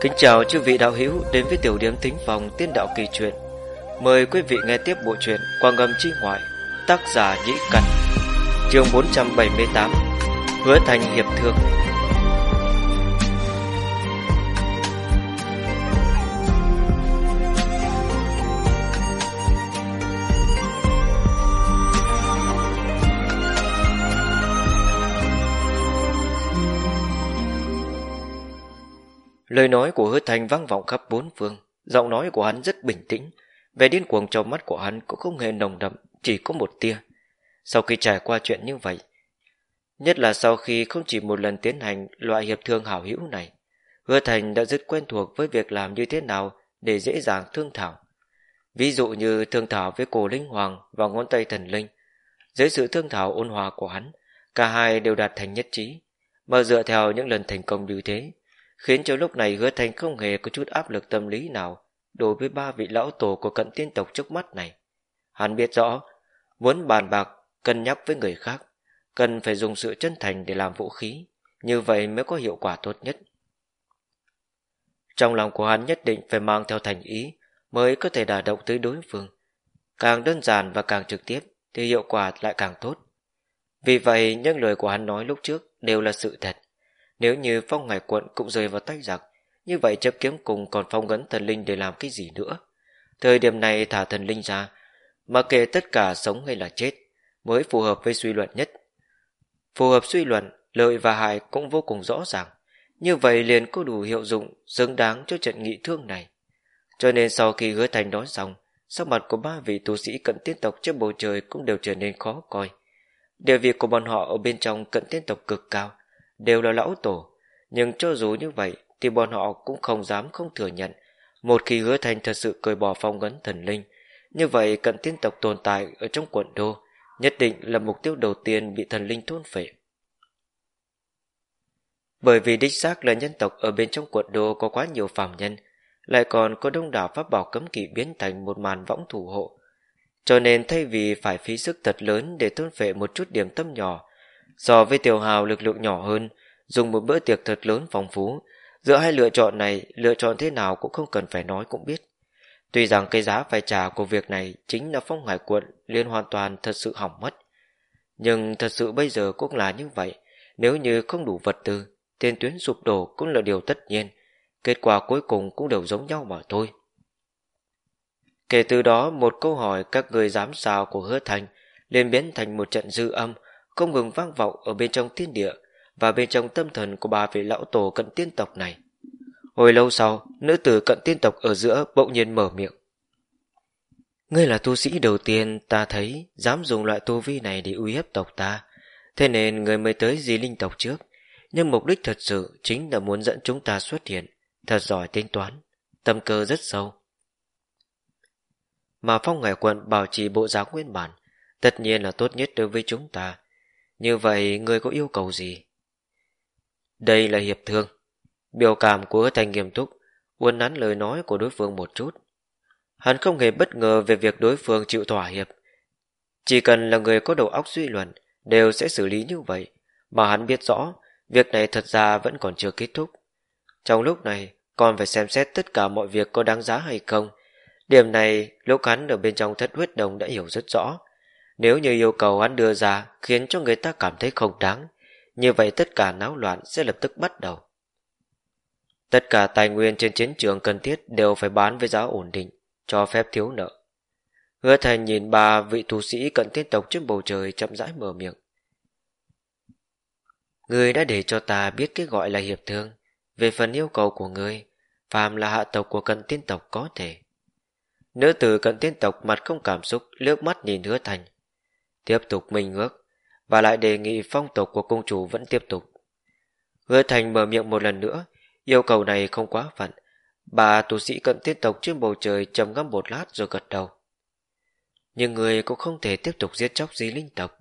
Kính chào chư vị đạo hữu đến với tiểu điểm tính phòng tiên đạo kỳ truyện. Mời quý vị nghe tiếp bộ truyện Quang ngầm chi ngoại, tác giả Nhĩ cẩn chương 478, Hứa Thành Hiệp Thương. Lời nói của hứa thành vang vọng khắp bốn phương, giọng nói của hắn rất bình tĩnh, vẻ điên cuồng trong mắt của hắn cũng không hề nồng đậm, chỉ có một tia. Sau khi trải qua chuyện như vậy, nhất là sau khi không chỉ một lần tiến hành loại hiệp thương hảo hữu này, hứa thành đã rất quen thuộc với việc làm như thế nào để dễ dàng thương thảo. Ví dụ như thương thảo với cổ linh hoàng và ngón tay thần linh, dưới sự thương thảo ôn hòa của hắn, cả hai đều đạt thành nhất trí, mà dựa theo những lần thành công như thế, khiến cho lúc này hứa thành không hề có chút áp lực tâm lý nào đối với ba vị lão tổ của cận tiên tộc trước mắt này. Hắn biết rõ, muốn bàn bạc, cân nhắc với người khác, cần phải dùng sự chân thành để làm vũ khí, như vậy mới có hiệu quả tốt nhất. Trong lòng của hắn nhất định phải mang theo thành ý mới có thể đả động tới đối phương. Càng đơn giản và càng trực tiếp thì hiệu quả lại càng tốt. Vì vậy những lời của hắn nói lúc trước đều là sự thật. Nếu như phong ngải quận cũng rơi vào tay giặc, như vậy chấp kiếm cùng còn phong ngấn thần linh để làm cái gì nữa? Thời điểm này thả thần linh ra, mà kể tất cả sống hay là chết, mới phù hợp với suy luận nhất. Phù hợp suy luận, lợi và hại cũng vô cùng rõ ràng. Như vậy liền có đủ hiệu dụng, xứng đáng cho trận nghị thương này. Cho nên sau khi hứa thành nói xong, sắc mặt của ba vị tu sĩ cận tiên tộc trên bầu trời cũng đều trở nên khó coi. Địa vị của bọn họ ở bên trong cận tiên tộc cực cao, đều là lão tổ, nhưng cho dù như vậy thì bọn họ cũng không dám không thừa nhận. Một khi hứa thành thật sự cởi bỏ phong ấn thần linh, như vậy cận tiên tộc tồn tại ở trong quận đô, nhất định là mục tiêu đầu tiên bị thần linh thôn phệ. Bởi vì đích xác là nhân tộc ở bên trong quận đô có quá nhiều phàm nhân, lại còn có đông đảo pháp bảo cấm kỵ biến thành một màn võng thủ hộ. Cho nên thay vì phải phí sức thật lớn để thôn phệ một chút điểm tâm nhỏ, So với tiểu hào lực lượng nhỏ hơn, dùng một bữa tiệc thật lớn phong phú, giữa hai lựa chọn này, lựa chọn thế nào cũng không cần phải nói cũng biết. Tuy rằng cái giá phải trả của việc này chính là phong hải quận liên hoàn toàn thật sự hỏng mất. Nhưng thật sự bây giờ cũng là như vậy, nếu như không đủ vật tư, tiền tuyến sụp đổ cũng là điều tất nhiên, kết quả cuối cùng cũng đều giống nhau mà thôi. Kể từ đó, một câu hỏi các người giám sao của hứa thành liền biến thành một trận dư âm, không ngừng vang vọng ở bên trong thiên địa và bên trong tâm thần của ba vị lão tổ cận tiên tộc này. Hồi lâu sau, nữ tử cận tiên tộc ở giữa bỗng nhiên mở miệng. Ngươi là tu sĩ đầu tiên ta thấy dám dùng loại tu vi này để uy hiếp tộc ta, thế nên người mới tới di linh tộc trước. Nhưng mục đích thật sự chính là muốn dẫn chúng ta xuất hiện, thật giỏi tính toán, tâm cơ rất sâu. Mà phong hải quận bảo trì bộ giáo nguyên bản, tất nhiên là tốt nhất đối với chúng ta, như vậy người có yêu cầu gì? Đây là hiệp thương. Biểu cảm của thành nghiêm túc, uốn nắn lời nói của đối phương một chút. Hắn không hề bất ngờ về việc đối phương chịu thỏa hiệp. Chỉ cần là người có đầu óc suy luận, đều sẽ xử lý như vậy, mà hắn biết rõ, việc này thật ra vẫn còn chưa kết thúc. Trong lúc này, còn phải xem xét tất cả mọi việc có đáng giá hay không. Điểm này, lúc hắn ở bên trong thất huyết đồng đã hiểu rất rõ, nếu như yêu cầu hắn đưa ra khiến cho người ta cảm thấy không đáng, như vậy tất cả náo loạn sẽ lập tức bắt đầu. Tất cả tài nguyên trên chiến trường cần thiết đều phải bán với giá ổn định, cho phép thiếu nợ. Hứa thành nhìn ba vị tu sĩ cận tiên tộc trên bầu trời chậm rãi mở miệng. Người đã để cho ta biết cái gọi là hiệp thương. Về phần yêu cầu của người, phàm là hạ tộc của cận tiên tộc có thể. Nữ tử cận tiên tộc mặt không cảm xúc, lướt mắt nhìn hứa thành, tiếp tục minh ước, và lại đề nghị phong tục của công chủ vẫn tiếp tục. Hứa Thành mở miệng một lần nữa, yêu cầu này không quá phận. Bà tu sĩ cận tiết tộc trên bầu trời trầm ngâm một lát rồi gật đầu. Nhưng người cũng không thể tiếp tục giết chóc di linh tộc.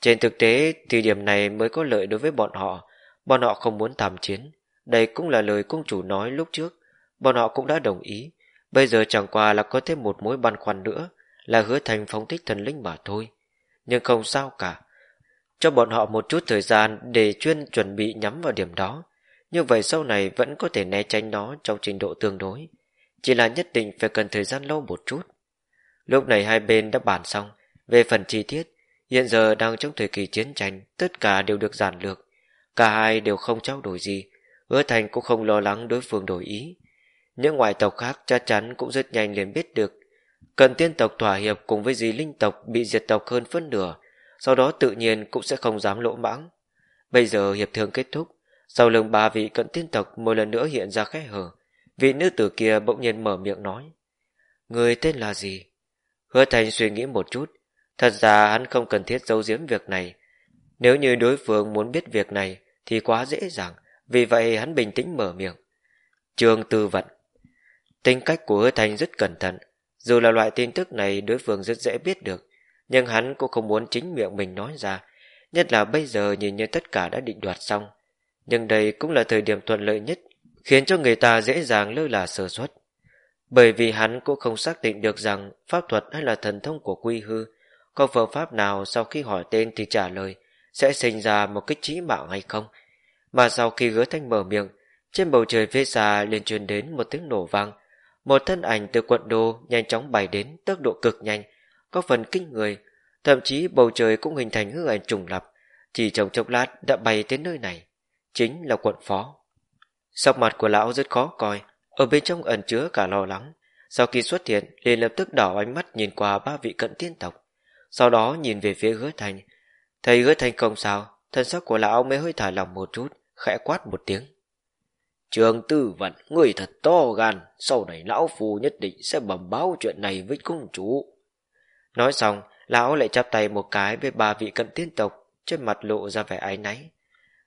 Trên thực tế thì điểm này mới có lợi đối với bọn họ, bọn họ không muốn tham chiến. Đây cũng là lời công chủ nói lúc trước, bọn họ cũng đã đồng ý. Bây giờ chẳng qua là có thêm một mối băn khoăn nữa, là hứa thành phóng thích thần linh mà thôi. Nhưng không sao cả. Cho bọn họ một chút thời gian để chuyên chuẩn bị nhắm vào điểm đó. như vậy sau này vẫn có thể né tránh nó trong trình độ tương đối. Chỉ là nhất định phải cần thời gian lâu một chút. Lúc này hai bên đã bàn xong. Về phần chi tiết, hiện giờ đang trong thời kỳ chiến tranh, tất cả đều được giản lược. Cả hai đều không trao đổi gì. Hứa Thành cũng không lo lắng đối phương đổi ý. Những ngoại tộc khác chắc chắn cũng rất nhanh liền biết được. Cần tiên tộc thỏa hiệp cùng với dì linh tộc bị diệt tộc hơn phân nửa, sau đó tự nhiên cũng sẽ không dám lỗ mãng. Bây giờ hiệp thương kết thúc, sau lưng ba vị cận tiên tộc một lần nữa hiện ra khẽ hở. Vị nữ tử kia bỗng nhiên mở miệng nói. Người tên là gì? Hứa Thành suy nghĩ một chút. Thật ra hắn không cần thiết giấu giếm việc này. Nếu như đối phương muốn biết việc này thì quá dễ dàng. Vì vậy hắn bình tĩnh mở miệng. Trường tư vận. Tính cách của hứa Thành rất cẩn thận. Dù là loại tin tức này đối phương rất dễ biết được. Nhưng hắn cũng không muốn chính miệng mình nói ra. Nhất là bây giờ nhìn như tất cả đã định đoạt xong. Nhưng đây cũng là thời điểm thuận lợi nhất khiến cho người ta dễ dàng lơ là sơ suất. Bởi vì hắn cũng không xác định được rằng pháp thuật hay là thần thông của quy hư có phương pháp nào sau khi hỏi tên thì trả lời sẽ sinh ra một kích trí mạng hay không. Mà sau khi hứa thanh mở miệng, trên bầu trời phía xa liền truyền đến một tiếng nổ vang. Một thân ảnh từ quận đô nhanh chóng bay đến tốc độ cực nhanh, có phần kinh người. Thậm chí bầu trời cũng hình thành hư ảnh trùng lập, chỉ trong chốc lát đã bay tới nơi này. Chính là quận phó. Sắc mặt của lão rất khó coi, ở bên trong ẩn chứa cả lo lắng. Sau khi xuất hiện, liền lập tức đảo ánh mắt nhìn qua ba vị cận tiên tộc. Sau đó nhìn về phía hứa thành. Thấy hứa thành không sao, thân sắc của lão mới hơi thả lòng một chút, khẽ quát một tiếng. Trường tư vận, người thật to gan, sau này lão phù nhất định sẽ bẩm báo chuyện này với công chủ. Nói xong, lão lại chắp tay một cái với ba vị cận tiên tộc, trên mặt lộ ra vẻ ái náy.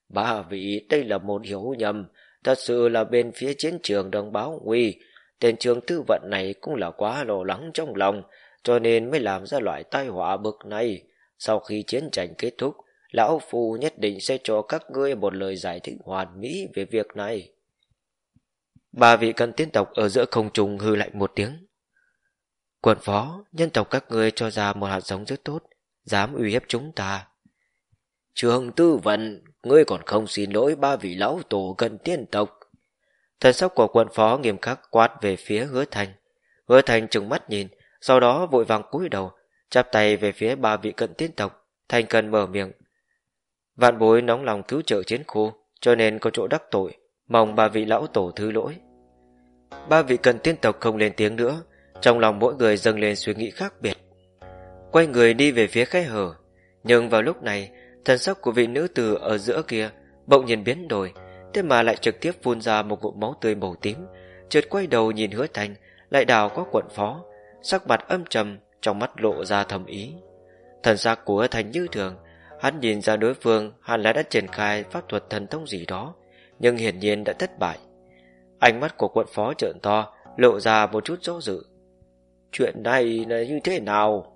Ba vị, đây là một hiểu nhầm, Thật sự là bên phía chiến trường đồng báo nguy, tên trường tư vận này cũng là quá lo lắng trong lòng, cho nên mới làm ra loại tai họa bực này. Sau khi chiến tranh kết thúc, Lão Phu nhất định sẽ cho các ngươi một lời giải thích hoàn mỹ về việc này. Ba vị cận tiến tộc ở giữa không trùng hư lạnh một tiếng. Quận phó, nhân tộc các ngươi cho ra một hạt giống rất tốt, dám uy hiếp chúng ta. Trường tư vận, ngươi còn không xin lỗi ba vị lão tổ cận tiên tộc. Thần sắc của quận phó nghiêm khắc quát về phía hứa thành. Hứa thành trừng mắt nhìn, sau đó vội vàng cúi đầu, chắp tay về phía ba vị cận tiên tộc, thành cần mở miệng. Vạn bối nóng lòng cứu trợ chiến khu, cho nên có chỗ đắc tội, mong ba vị lão tổ thứ lỗi. Ba vị cận tiên tộc không lên tiếng nữa, trong lòng mỗi người dâng lên suy nghĩ khác biệt. Quay người đi về phía khe hở, nhưng vào lúc này, Thần sắc của vị nữ tử ở giữa kia bỗng nhiên biến đổi, thế mà lại trực tiếp phun ra một ngụm máu tươi màu tím, chợt quay đầu nhìn Hứa Thành, lại đào có quận phó, sắc mặt âm trầm, trong mắt lộ ra thầm ý. Thần sắc của Hứa Thành như thường, hắn nhìn ra đối phương hẳn là đã triển khai pháp thuật thần thông gì đó, nhưng hiển nhiên đã thất bại. Ánh mắt của quận phó trợn to, lộ ra một chút dỗ dự. Chuyện này là như thế nào?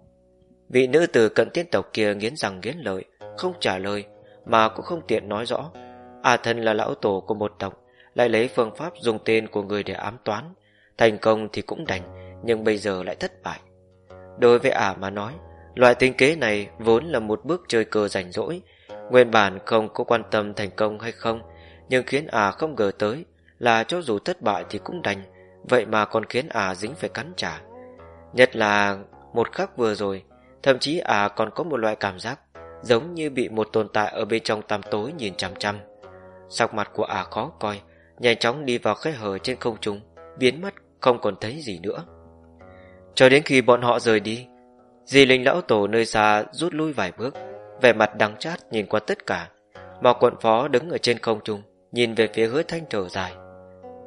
Vị nữ tử cận tiên tộc kia nghiến răng nghiến lợi, không trả lời, mà cũng không tiện nói rõ. À thân là lão tổ của một tộc, lại lấy phương pháp dùng tên của người để ám toán. Thành công thì cũng đành, nhưng bây giờ lại thất bại. Đối với ả mà nói, loại tính kế này vốn là một bước chơi cờ rảnh rỗi. Nguyên bản không có quan tâm thành công hay không, nhưng khiến ả không ngờ tới là cho dù thất bại thì cũng đành, vậy mà còn khiến ả dính phải cắn trả. Nhất là một khắc vừa rồi, thậm chí ả còn có một loại cảm giác giống như bị một tồn tại ở bên trong tăm tối nhìn chằm chằm Sắc mặt của ả khó coi, nhanh chóng đi vào khe hở trên không trung, biến mất không còn thấy gì nữa. Cho đến khi bọn họ rời đi, dì linh lão tổ nơi xa rút lui vài bước, vẻ mặt đắng chát nhìn qua tất cả, mà quận phó đứng ở trên không trung, nhìn về phía hứa thanh trở dài.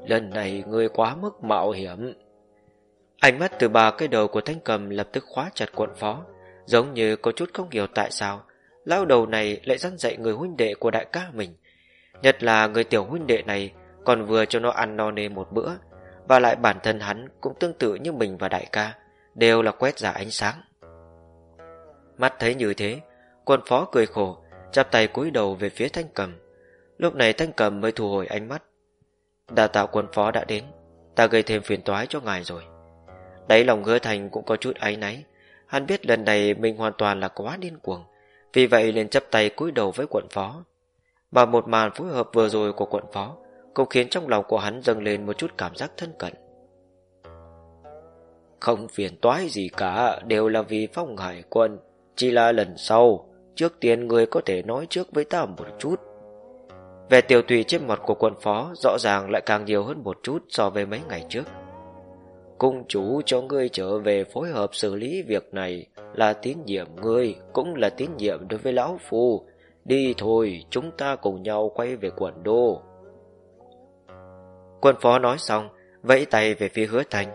Lần này ngươi quá mức mạo hiểm. Ánh mắt từ ba cái đầu của thanh cầm lập tức khóa chặt quận phó, giống như có chút không hiểu tại sao lão đầu này lại dăn dạy người huynh đệ của đại ca mình. Nhất là người tiểu huynh đệ này còn vừa cho nó ăn no nê một bữa, và lại bản thân hắn cũng tương tự như mình và đại ca, đều là quét giả ánh sáng. Mắt thấy như thế, quân phó cười khổ, chắp tay cúi đầu về phía thanh cầm. Lúc này thanh cầm mới thu hồi ánh mắt. Đà tạo quân phó đã đến, ta gây thêm phiền toái cho ngài rồi. Đáy lòng hứa thành cũng có chút áy náy, hắn biết lần này mình hoàn toàn là quá điên cuồng, vì vậy liền chấp tay cúi đầu với quận phó. Mà một màn phối hợp vừa rồi của quận phó cũng khiến trong lòng của hắn dâng lên một chút cảm giác thân cận. Không phiền toái gì cả, đều là vì phong hải quân. Chỉ là lần sau, trước tiên người có thể nói trước với ta một chút. Về tiểu tùy trên mặt của quân phó rõ ràng lại càng nhiều hơn một chút so với mấy ngày trước. Cung chủ cho ngươi trở về phối hợp xử lý việc này là tín nhiệm ngươi, cũng là tín nhiệm đối với lão phù Đi thôi, chúng ta cùng nhau quay về quận đô. Quân phó nói xong, vẫy tay về phía hứa thành.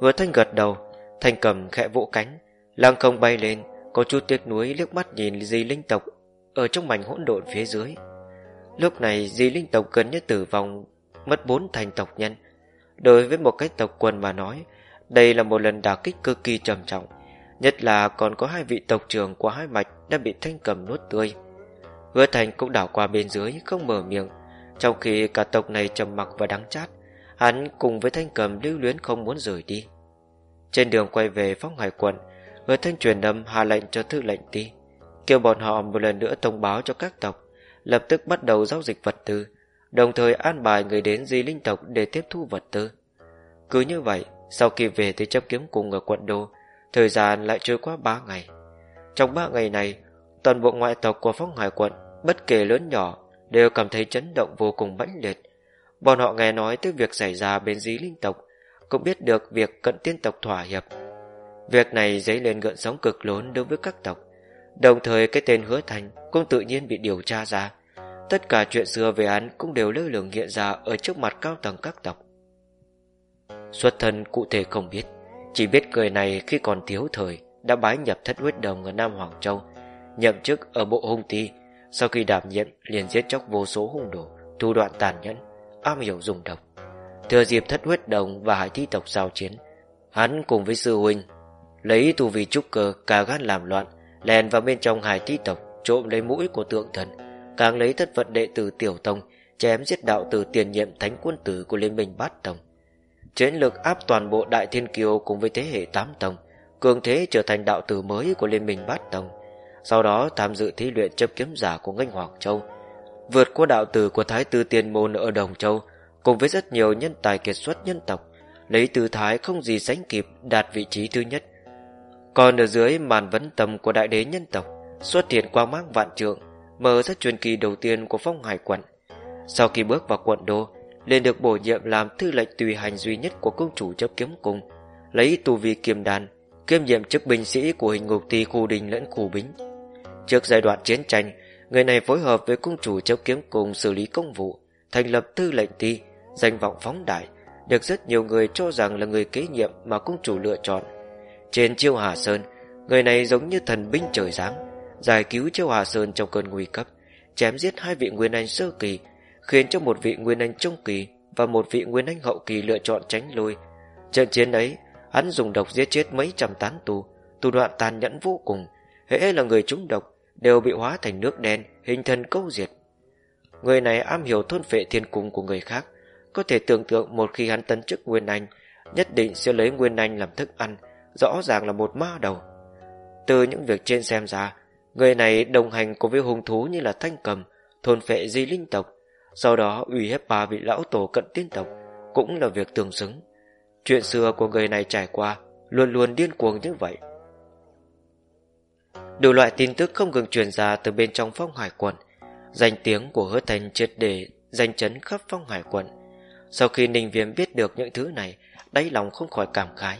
Hứa thanh gật đầu, thanh cầm khẽ vỗ cánh, lăng không bay lên, có chút tiếc nuối liếc mắt nhìn di linh tộc ở trong mảnh hỗn độn phía dưới. Lúc này di linh tộc gần như tử vong, mất bốn thành tộc nhân. Đối với một cái tộc quần mà nói, đây là một lần đả kích cực kỳ trầm trọng. Nhất là còn có hai vị tộc trưởng của hai mạch đã bị thanh cầm nuốt tươi. Hứa thành cũng đảo qua bên dưới, không mở miệng. Trong khi cả tộc này trầm mặc và đắng chát, hắn cùng với thanh cầm lưu luyến không muốn rời đi. Trên đường quay về phong hải quận, hứa thanh truyền âm hạ lệnh cho thư lệnh ti, kêu bọn họ một lần nữa thông báo cho các tộc, lập tức bắt đầu giao dịch vật tư, đồng thời an bài người đến di linh tộc để tiếp thu vật tư. Cứ như vậy, sau khi về tới chấp kiếm cùng ở quận đô, thời gian lại trôi qua ba ngày. Trong ba ngày này, toàn bộ ngoại tộc của phong hải quận, bất kể lớn nhỏ, đều cảm thấy chấn động vô cùng mãnh liệt. Bọn họ nghe nói tới việc xảy ra bên dí linh tộc, cũng biết được việc cận tiên tộc thỏa hiệp. Việc này dấy lên gợn sóng cực lớn đối với các tộc. Đồng thời cái tên hứa thành cũng tự nhiên bị điều tra ra. Tất cả chuyện xưa về án cũng đều lơ lửng hiện ra ở trước mặt cao tầng các tộc. Xuất thân cụ thể không biết, chỉ biết người này khi còn thiếu thời đã bái nhập thất huyết đồng ở Nam Hoàng Châu, nhậm chức ở bộ hung ti, sau khi đảm nhiệm liền giết chóc vô số hung đồ, thủ đoạn tàn nhẫn, am hiểu dùng độc. Thừa dịp thất huyết đồng và hải thi tộc giao chiến, hắn cùng với sư huynh lấy tu vi trúc cơ cả gan làm loạn, lèn vào bên trong hải thi tộc trộm lấy mũi của tượng thần, càng lấy thất vận đệ tử tiểu tông chém giết đạo tử tiền nhiệm thánh quân tử của liên minh bát tông. Chiến lực áp toàn bộ đại thiên kiều cùng với thế hệ tám tông cường thế trở thành đạo tử mới của liên minh bát tông. Sau đó tham dự thí luyện chấp kiếm giả của ngân hoàng châu vượt qua đạo tử của thái tử tiền môn ở đồng châu cùng với rất nhiều nhân tài kiệt xuất nhân tộc lấy tư thái không gì sánh kịp đạt vị trí thứ nhất còn ở dưới màn vấn tầm của đại đế nhân tộc, xuất hiện quang mang vạn trượng, mở ra truyền kỳ đầu tiên của phong hải quận. Sau khi bước vào quận đô, liền được bổ nhiệm làm thư lệnh tùy hành duy nhất của công chủ chấp kiếm cung, lấy tù vi kiềm đàn kiêm nhiệm chức binh sĩ của hình ngục ti khu đình lẫn khu bính. Trước giai đoạn chiến tranh, người này phối hợp với cung chủ chấp kiếm cung xử lý công vụ, thành lập thư lệnh ti, danh vọng phóng đại, được rất nhiều người cho rằng là người kế nhiệm mà cung chủ lựa chọn trên chiêu hà sơn người này giống như thần binh trời giáng giải cứu chiêu hà sơn trong cơn nguy cấp chém giết hai vị nguyên anh sơ kỳ khiến cho một vị nguyên anh trung kỳ và một vị nguyên anh hậu kỳ lựa chọn tránh lui. Trận chiến ấy, hắn dùng độc giết chết mấy trăm tán tù, thủ đoạn tàn nhẫn vô cùng, hễ là người trúng độc đều bị hóa thành nước đen, hình thân câu diệt. Người này am hiểu thôn phệ thiên cung của người khác, có thể tưởng tượng một khi hắn tấn chức nguyên anh, nhất định sẽ lấy nguyên anh làm thức ăn, rõ ràng là một ma đầu. Từ những việc trên xem ra, người này đồng hành cùng với hung thú như là thanh cầm, thôn phệ di linh tộc, sau đó uy hiếp ba vị lão tổ cận tiên tộc cũng là việc tương xứng. Chuyện xưa của người này trải qua luôn luôn điên cuồng như vậy. Đủ loại tin tức không ngừng truyền ra từ bên trong phong hải quận. Danh tiếng của hứa thành triệt để danh chấn khắp phong hải quận. Sau khi Ninh Viêm biết được những thứ này, đáy lòng không khỏi cảm khái.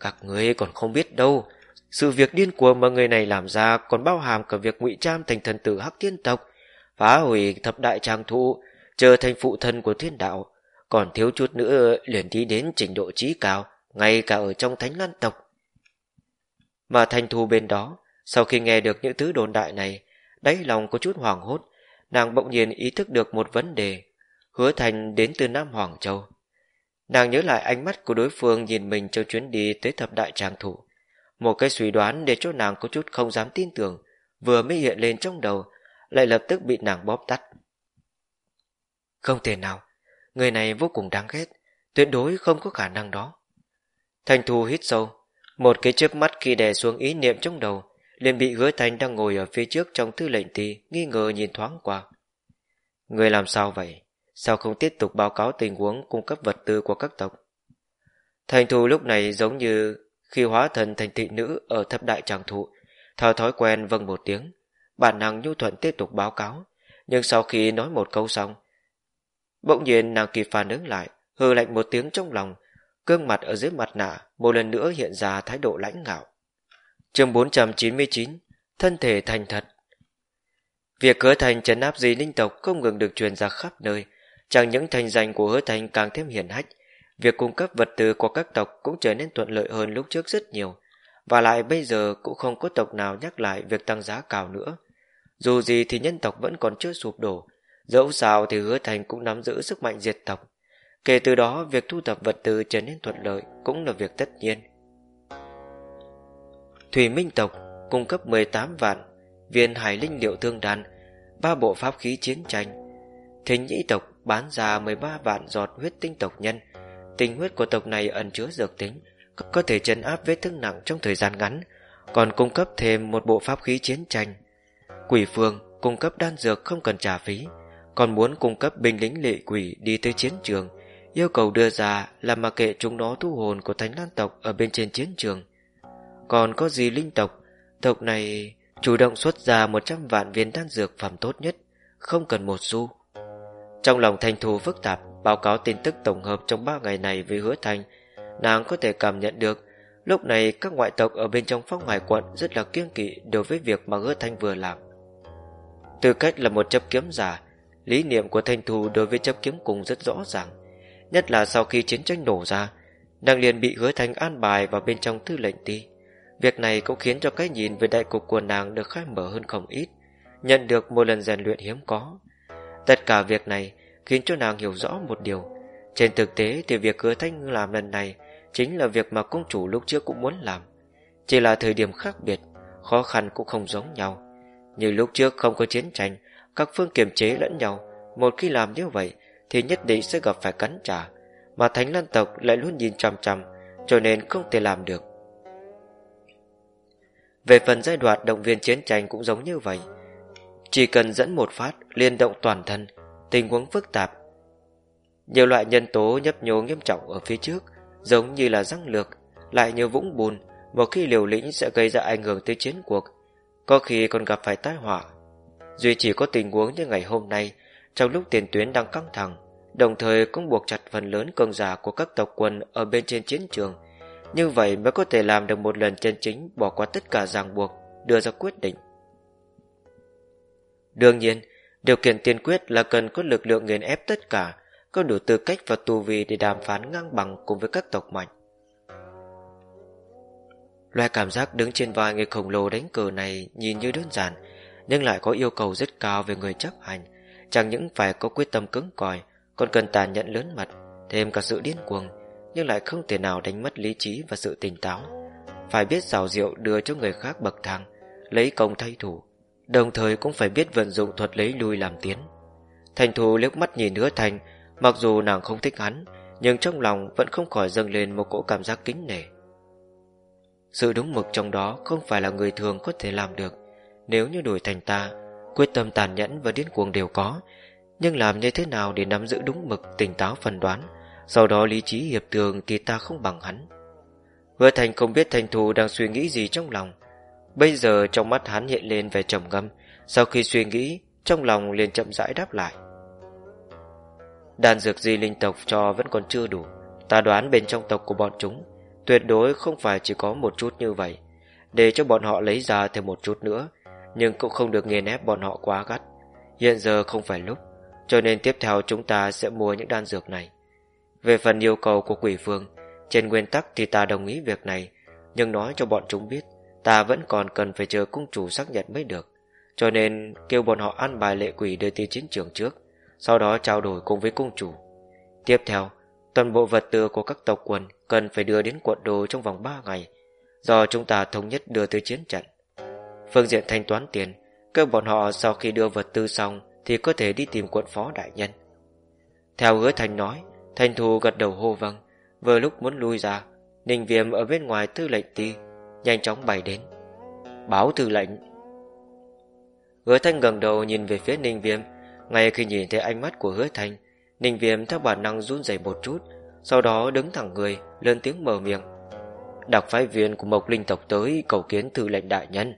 Các người còn không biết đâu, sự việc điên cuồng mà người này làm ra còn bao hàm cả việc ngụy trang thành thần tử Hắc thiên tộc, phá hủy thập đại trang thụ, trở thành phụ thân của thiên đạo, còn thiếu chút nữa liền đi đến trình độ trí cao, ngay cả ở trong thánh lan tộc. Mà thanh thu bên đó, sau khi nghe được những thứ đồn đại này, đáy lòng có chút hoảng hốt, nàng bỗng nhiên ý thức được một vấn đề, hứa thành đến từ Nam Hoàng Châu. Nàng nhớ lại ánh mắt của đối phương nhìn mình trong chuyến đi tới thập đại trang thủ. Một cái suy đoán để cho nàng có chút không dám tin tưởng, vừa mới hiện lên trong đầu, lại lập tức bị nàng bóp tắt. Không thể nào, người này vô cùng đáng ghét, tuyệt đối không có khả năng đó. Thành Thu hít sâu, một cái chớp mắt khi đè xuống ý niệm trong đầu, liền bị hứa thành đang ngồi ở phía trước trong thư lệnh thì nghi ngờ nhìn thoáng qua. Người làm sao vậy? Sao không tiếp tục báo cáo tình huống cung cấp vật tư của các tộc. Thành thù lúc này giống như khi hóa thần thành thị nữ ở thập đại tràng thụ, theo thói quen vâng một tiếng, bản năng nhu thuận tiếp tục báo cáo, nhưng sau khi nói một câu xong, bỗng nhiên nàng kịp phản ứng lại, hừ lạnh một tiếng trong lòng, gương mặt ở dưới mặt nạ một lần nữa hiện ra thái độ lãnh ngạo. chương 499, thân thể thành thật. Việc hứa thành trấn áp gì ninh tộc không ngừng được truyền ra khắp nơi, chẳng những thành danh của hứa thành càng thêm hiển hách, việc cung cấp vật tư của các tộc cũng trở nên thuận lợi hơn lúc trước rất nhiều, và lại bây giờ cũng không có tộc nào nhắc lại việc tăng giá cao nữa. Dù gì thì nhân tộc vẫn còn chưa sụp đổ, dẫu sao thì hứa thành cũng nắm giữ sức mạnh diệt tộc. Kể từ đó, việc thu thập vật tư trở nên thuận lợi cũng là việc tất nhiên. Thủy Minh tộc cung cấp 18 vạn viên hải linh liệu thương đan, ba bộ pháp khí chiến tranh. Thính nhĩ tộc bán ra 13 vạn giọt huyết tinh tộc nhân. Tinh huyết của tộc này ẩn chứa dược tính, có thể chấn áp vết thương nặng trong thời gian ngắn, còn cung cấp thêm một bộ pháp khí chiến tranh. Quỷ phương cung cấp đan dược không cần trả phí, còn muốn cung cấp binh lính lệ quỷ đi tới chiến trường, yêu cầu đưa ra là mặc kệ chúng nó thu hồn của thánh lan tộc ở bên trên chiến trường. Còn có gì linh tộc, tộc này chủ động xuất ra 100 vạn viên đan dược phẩm tốt nhất, không cần một xu. Trong lòng thanh thù phức tạp, báo cáo tin tức tổng hợp trong 3 ngày này với hứa thành, nàng có thể cảm nhận được lúc này các ngoại tộc ở bên trong phong hải quận rất là kiêng kỵ đối với việc mà hứa thanh vừa làm. Tư cách là một chấp kiếm giả, lý niệm của thanh thù đối với chấp kiếm cùng rất rõ ràng. Nhất là sau khi chiến tranh nổ ra, nàng liền bị hứa thanh an bài vào bên trong thư lệnh ti. Việc này cũng khiến cho cái nhìn về đại cục của nàng được khai mở hơn không ít, nhận được một lần rèn luyện hiếm có. Tất cả việc này khiến cho nàng hiểu rõ một điều. Trên thực tế thì việc hứa thanh làm lần này chính là việc mà công chủ lúc trước cũng muốn làm. Chỉ là thời điểm khác biệt, khó khăn cũng không giống nhau. Như lúc trước không có chiến tranh, các phương kiềm chế lẫn nhau. Một khi làm như vậy thì nhất định sẽ gặp phải cắn trả. Mà Thánh Lan tộc lại luôn nhìn chằm chằm, cho nên không thể làm được. Về phần giai đoạn động viên chiến tranh cũng giống như vậy. Chỉ cần dẫn một phát, liên động toàn thân, tình huống phức tạp. Nhiều loại nhân tố nhấp nhô nghiêm trọng ở phía trước, giống như là răng lược, lại như vũng bùn, một khi liều lĩnh sẽ gây ra ảnh hưởng tới chiến cuộc, có khi còn gặp phải tai họa. Duy chỉ có tình huống như ngày hôm nay, trong lúc tiền tuyến đang căng thẳng, đồng thời cũng buộc chặt phần lớn cường giả của các tộc quân ở bên trên chiến trường, như vậy mới có thể làm được một lần chân chính bỏ qua tất cả ràng buộc, đưa ra quyết định. Đương nhiên, điều kiện tiên quyết là cần có lực lượng nghiền ép tất cả, có đủ tư cách và tu vi để đàm phán ngang bằng cùng với các tộc mạnh. Loại cảm giác đứng trên vai người khổng lồ đánh cờ này nhìn như đơn giản, nhưng lại có yêu cầu rất cao về người chấp hành. Chẳng những phải có quyết tâm cứng cỏi, còn cần tàn nhẫn lớn mặt, thêm cả sự điên cuồng, nhưng lại không thể nào đánh mất lý trí và sự tỉnh táo. Phải biết xào rượu đưa cho người khác bậc thang, lấy công thay thủ, đồng thời cũng phải biết vận dụng thuật lấy lui làm tiến. Thành thù liếc mắt nhìn hứa thành, mặc dù nàng không thích hắn, nhưng trong lòng vẫn không khỏi dâng lên một cỗ cảm giác kính nể. Sự đúng mực trong đó không phải là người thường có thể làm được. Nếu như đổi thành ta, quyết tâm tàn nhẫn và điên cuồng đều có, nhưng làm như thế nào để nắm giữ đúng mực tỉnh táo phần đoán, sau đó lý trí hiệp tường thì ta không bằng hắn. Hứa thành không biết thành thù đang suy nghĩ gì trong lòng. Bây giờ trong mắt hắn hiện lên vẻ trầm ngâm, sau khi suy nghĩ, trong lòng liền chậm rãi đáp lại. Đàn dược di linh tộc cho vẫn còn chưa đủ, ta đoán bên trong tộc của bọn chúng Tuyệt đối không phải chỉ có một chút như vậy. Để cho bọn họ lấy ra thêm một chút nữa Nhưng cũng không được nghiền ép bọn họ quá gắt. Hiện giờ không phải lúc Cho nên tiếp theo chúng ta sẽ mua những đan dược này. Về phần yêu cầu của quỷ phương Trên nguyên tắc thì ta đồng ý việc này Nhưng nói cho bọn chúng biết. Ta vẫn còn cần phải chờ cung chủ xác nhận mới được Cho nên kêu bọn họ ăn bài lệ quỷ đưa tới chiến trường trước Sau đó trao đổi cùng với cung chủ Tiếp theo Toàn bộ vật tư của các tộc quần cần phải đưa đến quận đồ trong vòng 3 ngày, do chúng ta thống nhất đưa tới chiến trận. Phương diện thanh toán tiền, kêu bọn họ sau khi đưa vật tư xong thì có thể đi tìm quận phó đại nhân. Theo hứa thành nói, thanh thù gật đầu hô vâng, vừa lúc muốn lui ra, ninh viêm ở bên ngoài tư lệnh ti, nhanh chóng bày đến. Báo tư lệnh. Hứa thanh gần đầu nhìn về phía ninh viêm, ngay khi nhìn thấy ánh mắt của hứa thanh, Ninh viêm theo bản năng run rẩy một chút Sau đó đứng thẳng người Lên tiếng mở miệng. Đặc phái viên của Mộc Linh tộc tới cầu kiến tư lệnh đại nhân.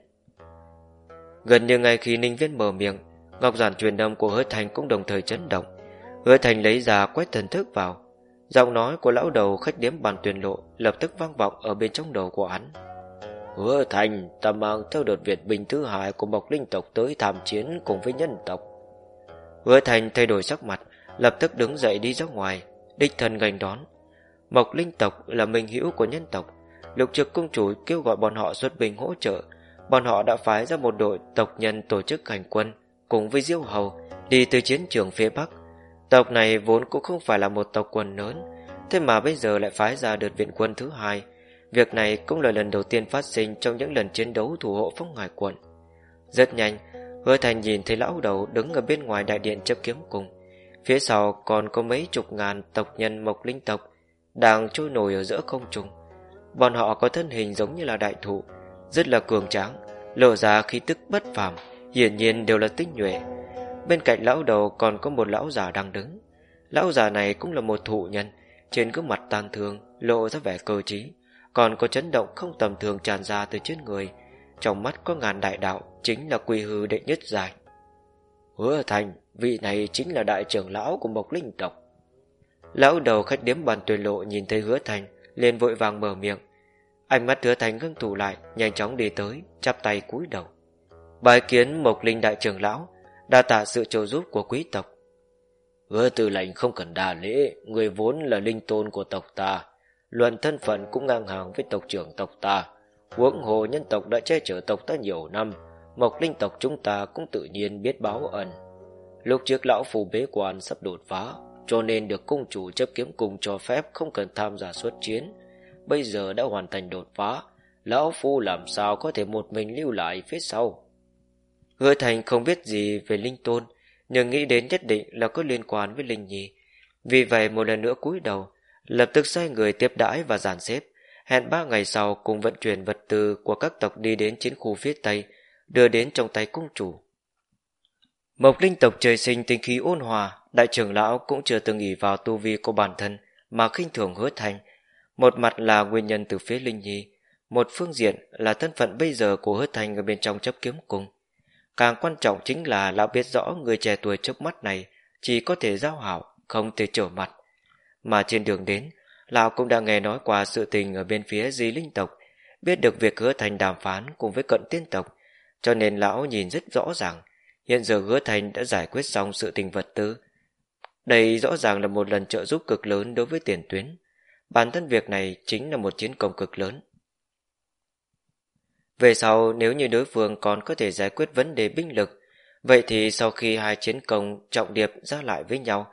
Gần như ngay khi Ninh Viêm mở miệng Ngọc giản truyền âm của hứa Thanh cũng đồng thời chấn động. Hứa thành lấy ra quét thần thức vào. Giọng nói của lão đầu khách điếm bàn tuyển lộ Lập tức vang vọng ở bên trong đầu của hắn. Hứa thành ta mang theo đợt Việt binh thứ hai Của Mộc Linh tộc tới tham chiến cùng với nhân tộc. Hứa thành thay đổi sắc mặt, Lập tức đứng dậy đi ra ngoài, Đích thân ngành đón. Mộc Linh tộc là minh hữu của nhân tộc, Lục trực công chủ kêu gọi bọn họ xuất binh hỗ trợ. Bọn họ đã phái ra một đội tộc nhân tổ chức hành quân Cùng với Diêu Hầu Đi từ chiến trường phía Bắc. Tộc này vốn cũng không phải là một tộc quần lớn, Thế mà bây giờ lại phái ra đợt viện quân thứ hai Việc này cũng là lần đầu tiên phát sinh Trong những lần chiến đấu thủ hộ phong ngoài quận Rất nhanh, Hứa thành nhìn thấy lão đầu đứng ở bên ngoài đại điện chấp kiếm cùng. Phía sau còn có mấy chục ngàn tộc nhân mộc linh tộc Đang trôi nổi ở giữa không trung. Bọn họ có thân hình giống như là đại thụ, Rất là cường tráng, Lộ ra khí tức bất phàm, Hiển nhiên đều là tinh nhuệ. Bên cạnh lão đầu còn có một lão già đang đứng. Lão già này cũng là một thụ nhân, Trên gương mặt tàn thương, Lộ ra vẻ cơ trí. Còn có chấn động không tầm thường tràn ra từ trên người. Trong mắt có ngàn đại đạo, Chính là quy hư đệ nhất giải Hứa thành, Vị này chính là đại trưởng lão của Mộc Linh tộc. Lão đầu khách điếm bàn tuyệt lộ Nhìn thấy hứa thành, liền vội vàng mở miệng. Ánh mắt hứa thành ngưng tụ lại, Nhanh chóng đi tới, chắp tay cúi đầu. Bài kiến Mộc Linh đại trưởng lão, Đa tạ sự trợ giúp của quý tộc. Hứa tư lệnh không cần đà lễ, Người vốn là linh tôn của tộc ta. Luận thân phận cũng ngang hàng với tộc trưởng tộc ta. Huống hồ nhân tộc đã che chở tộc ta nhiều năm, Mộc linh tộc chúng ta cũng tự nhiên biết báo ẩn Lúc trước lão phù bế quan sắp đột phá, Cho nên được cung chủ chấp kiếm cùng cho phép Không cần tham gia xuất chiến. Bây giờ đã hoàn thành đột phá, Lão phu làm sao có thể một mình lưu lại phía sau? Hứa thành không biết gì về linh tôn, Nhưng nghĩ đến nhất định là có liên quan với linh nhi. Vì vậy một lần nữa cúi đầu Lập tức sai người tiếp đãi và giàn xếp. Hẹn ba ngày sau cùng vận chuyển vật tư Của các tộc đi đến chiến khu phía Tây Đưa đến trong tay cung chủ. Mộc linh tộc trời sinh tinh khí ôn hòa Đại trưởng lão cũng chưa từng nghĩ vào tu vi của bản thân Mà khinh thường hứa thành. Một mặt là nguyên nhân từ phía linh nhi Một phương diện là thân phận bây giờ của hứa thành Ở bên trong chấp kiếm cung. Càng quan trọng chính là lão biết rõ người trẻ tuổi trước mắt này chỉ có thể giao hảo, không thể trở mặt. Mà trên đường đến, lão cũng đã nghe nói qua sự tình ở bên phía di linh tộc, biết được việc hứa thành đàm phán cùng với cận tiên tộc, cho nên lão nhìn rất rõ ràng, hiện giờ hứa thành đã giải quyết xong sự tình vật tư. Đây rõ ràng là một lần trợ giúp cực lớn đối với tiền tuyến. Bản thân việc này chính là một chiến công cực lớn. Về sau nếu như đối phương còn có thể giải quyết vấn đề binh lực, vậy thì sau khi hai chiến công trọng điệp ra lại với nhau,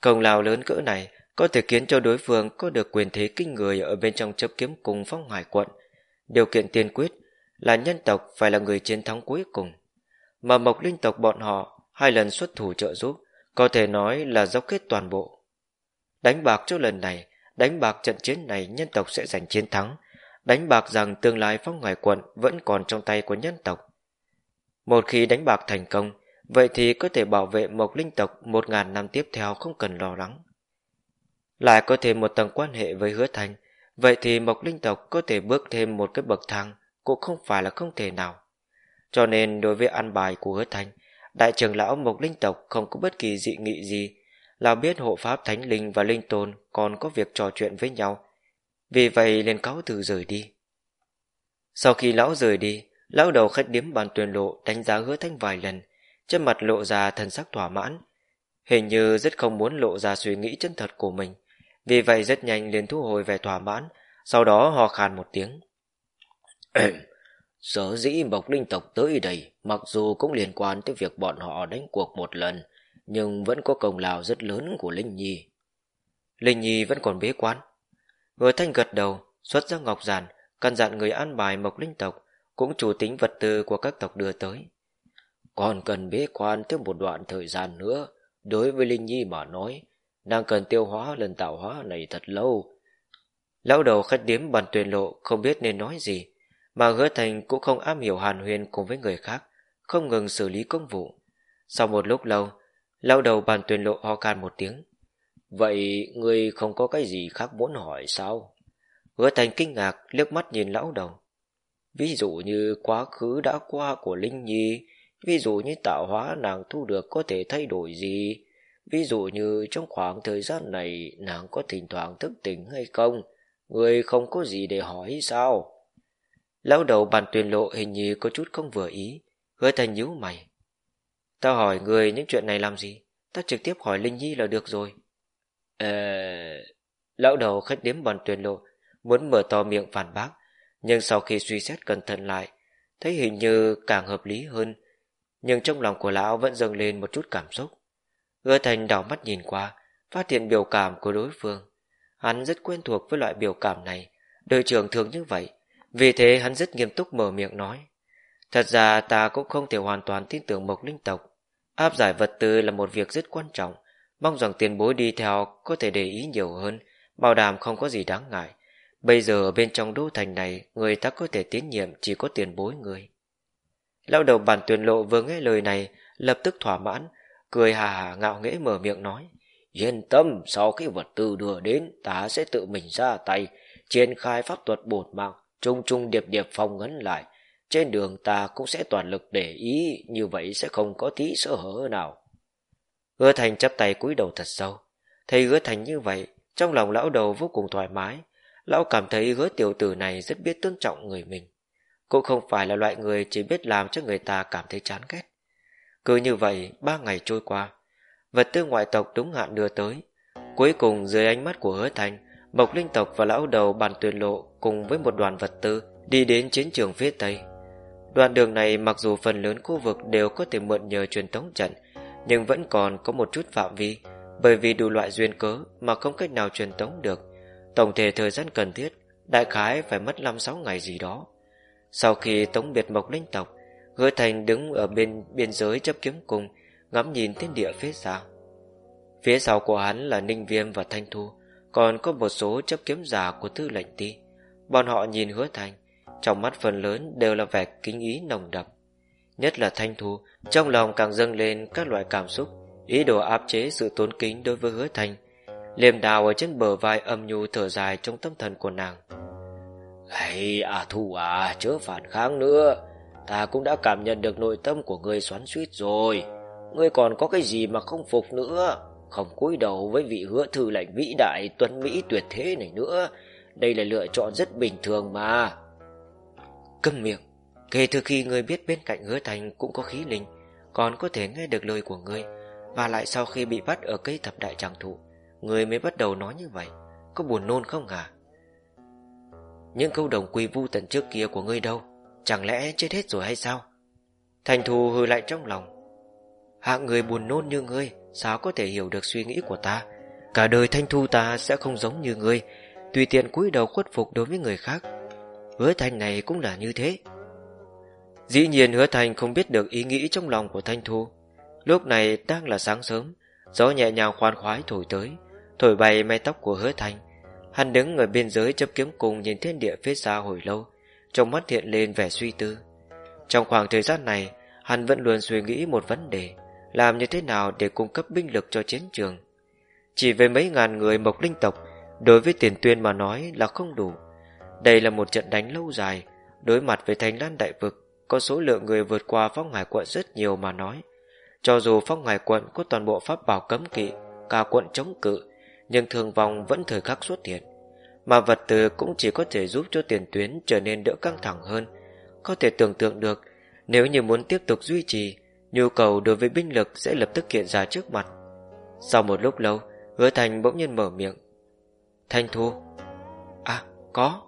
công lao lớn cỡ này có thể khiến cho đối phương có được quyền thế kinh người ở bên trong chấp kiếm cùng phong hải quận. Điều kiện tiên quyết là nhân tộc phải là người chiến thắng cuối cùng. Mà mộc linh tộc bọn họ hai lần xuất thủ trợ giúp có thể nói là dốc kết toàn bộ. Đánh bạc cho lần này, đánh bạc trận chiến này nhân tộc sẽ giành chiến thắng, đánh bạc rằng tương lai phong hải quận vẫn còn trong tay của nhân tộc. Một khi đánh bạc thành công, vậy thì có thể bảo vệ mộc linh tộc một ngàn năm tiếp theo không cần lo lắng. Lại có thêm một tầng quan hệ với hứa thành, vậy thì mộc linh tộc có thể bước thêm một cái bậc thang cũng không phải là không thể nào. Cho nên đối với ăn bài của hứa thành, đại trưởng lão mộc linh tộc không có bất kỳ dị nghị gì, là biết hộ pháp thánh linh và linh tôn còn có việc trò chuyện với nhau, vì vậy liền cáo từ rời đi. Sau khi lão rời đi Lão đầu khách điếm bàn tuyên lộ Đánh giá hứa thanh vài lần. Trên mặt lộ ra thần sắc thỏa mãn. Hình như rất không muốn lộ ra suy nghĩ chân thật của mình. Vì vậy rất nhanh liền thu hồi vẻ thỏa mãn Sau đó ho khàn một tiếng. Sở dĩ Mộc Linh tộc tới đây Mặc dù cũng liên quan tới việc bọn họ đánh cuộc một lần Nhưng vẫn có công lao rất lớn của Linh Nhi. Linh Nhi vẫn còn bế quan. Hứa thanh gật đầu, xuất ra ngọc giản, căn dặn người an bài mộc linh tộc, cũng chủ tính vật tư của các tộc đưa tới. Còn cần bế quan thêm một đoạn thời gian nữa, đối với Linh Nhi mà nói, nàng cần tiêu hóa lần tạo hóa này thật lâu. Lão đầu khách điếm bàn tuyển lộ không biết nên nói gì, mà hứa thành cũng không am hiểu hàn huyền cùng với người khác, không ngừng xử lý công vụ. Sau một lúc lâu, lão đầu bàn tuyển lộ ho can một tiếng, Vậy ngươi không có cái gì khác muốn hỏi sao? Hứa thành kinh ngạc liếc mắt nhìn lão đầu. Ví dụ như quá khứ đã qua của Linh Nhi, ví dụ như tạo hóa nàng thu được có thể thay đổi gì, ví dụ như trong khoảng thời gian này nàng có thỉnh thoảng thức tỉnh hay không, người không có gì để hỏi sao? Lão đầu bàn tuyên lộ hình như có chút không vừa ý, hứa thành nhíu mày. Ta hỏi người những chuyện này làm gì? Ta trực tiếp hỏi Linh Nhi là được rồi. Ờ... Lão đầu khách điếm bàn tuyên lộ, muốn mở to miệng phản bác, nhưng sau khi suy xét cẩn thận lại, thấy hình như càng hợp lý hơn, nhưng trong lòng của lão vẫn dâng lên một chút cảm xúc. Hứa thành đảo mắt nhìn qua, phát hiện biểu cảm của đối phương. Hắn rất quen thuộc với loại biểu cảm này, đội trưởng thường như vậy, vì thế hắn rất nghiêm túc mở miệng nói. Thật ra ta cũng không thể hoàn toàn tin tưởng Mộc Linh tộc. Áp giải vật tư là một việc rất quan trọng, mong rằng tiền bối đi theo có thể để ý nhiều hơn, bảo đảm không có gì đáng ngại. Bây giờ bên trong đô thành này, người ta có thể tín nhiệm chỉ có tiền bối người. lão đầu bản tuyển lộ vừa nghe lời này, lập tức thỏa mãn, cười hà hà ngạo nghễ mở miệng nói. Yên tâm, sau khi vật tư đưa đến, ta sẽ tự mình ra tay, triển khai pháp thuật bột mạng, trung trung điệp điệp phòng ngấn lại. Trên đường ta cũng sẽ toàn lực để ý, như vậy sẽ không có tí sơ hở nào. Hứa thành chắp tay cúi đầu thật sâu. Thấy hứa thành như vậy, trong lòng lão đầu vô cùng thoải mái, Lão cảm thấy hứa tiểu tử này rất biết tôn trọng người mình. Cũng không phải là loại người chỉ biết làm cho người ta cảm thấy chán ghét. Cứ như vậy, ba ngày trôi qua. Vật tư ngoại tộc đúng hạn đưa tới. Cuối cùng dưới ánh mắt của hứa thành, Mộc Linh tộc và lão đầu bàn tuyên lộ cùng với một đoàn vật tư đi đến chiến trường phía Tây. Đoạn đường này mặc dù phần lớn khu vực đều có thể mượn nhờ truyền thống trận, nhưng vẫn còn có một chút phạm vi, bởi vì đủ loại duyên cớ mà không cách nào truyền tống được. Tổng thể thời gian cần thiết Đại khái phải mất 5-6 ngày gì đó Sau khi tống biệt mộc linh tộc Hứa thành đứng ở bên, biên giới chấp kiếm cùng, Ngắm nhìn thiên địa phía sau. Phía sau của hắn là Ninh Viêm và Thanh Thu, Còn có một số chấp kiếm giả của thư lệnh ti. Bọn họ nhìn hứa thành, Trong mắt phần lớn đều là vẻ kính ý nồng đậm. Nhất là Thanh Thu, Trong lòng càng dâng lên các loại cảm xúc, Ý đồ áp chế sự tốn kính đối với hứa thành. Liềm đào ở trên bờ vai âm nhu thở dài trong tâm thần của nàng. Hay à thu à chớ phản kháng nữa. Ta cũng đã cảm nhận được nội tâm của ngươi xoắn suýt rồi. Ngươi còn có cái gì mà không phục nữa? Không cúi đầu với vị hứa thư lệnh vĩ đại, tuấn Mỹ tuyệt thế này nữa. Đây là lựa chọn rất bình thường mà. Câm miệng. Kể từ khi ngươi biết bên cạnh hứa thành cũng có khí linh, Còn có thể nghe được lời của ngươi Và lại sau khi bị bắt ở cây thập đại tràng thụ Người mới bắt đầu nói như vậy. Có buồn nôn không hả? Những câu đồng quy vu tận trước kia của ngươi đâu? Chẳng lẽ chết hết rồi hay sao? Thành thù hư lại trong lòng. Hạng người buồn nôn như ngươi, Sao có thể hiểu được suy nghĩ của ta? Cả đời thanh thu ta sẽ không giống như ngươi, Tùy tiện cúi đầu khuất phục đối với người khác. Hứa thành này cũng là như thế. Dĩ nhiên hứa thành không biết được ý nghĩ trong lòng của thanh thu. Lúc này đang là sáng sớm, Gió nhẹ nhàng khoan khoái thổi tới, thổi bay mái tóc của hứa thành. Hắn đứng ở biên giới chấp kiếm cùng nhìn thiên địa phía xa hồi lâu trong mắt hiện lên vẻ suy tư. Trong khoảng thời gian này, hắn vẫn luôn suy nghĩ một vấn đề, làm như thế nào để cung cấp binh lực cho chiến trường. Chỉ với mấy ngàn người mộc linh tộc, đối với tiền tuyên mà nói là không đủ. Đây là một trận đánh lâu dài, đối mặt với thành lan đại vực, có số lượng người vượt qua phong hải quận rất nhiều mà nói. Cho dù phong hải quận có toàn bộ pháp bảo cấm kỵ, cả quận chống cự, nhưng thường vòng vẫn thời khắc xuất hiện. Mà vật tư cũng chỉ có thể giúp cho tiền tuyến trở nên đỡ căng thẳng hơn. Có thể tưởng tượng được, nếu như muốn tiếp tục duy trì, nhu cầu đối với binh lực sẽ lập tức hiện ra trước mặt. Sau một lúc lâu, hứa thành bỗng nhiên mở miệng. Thanh Thu. À, có.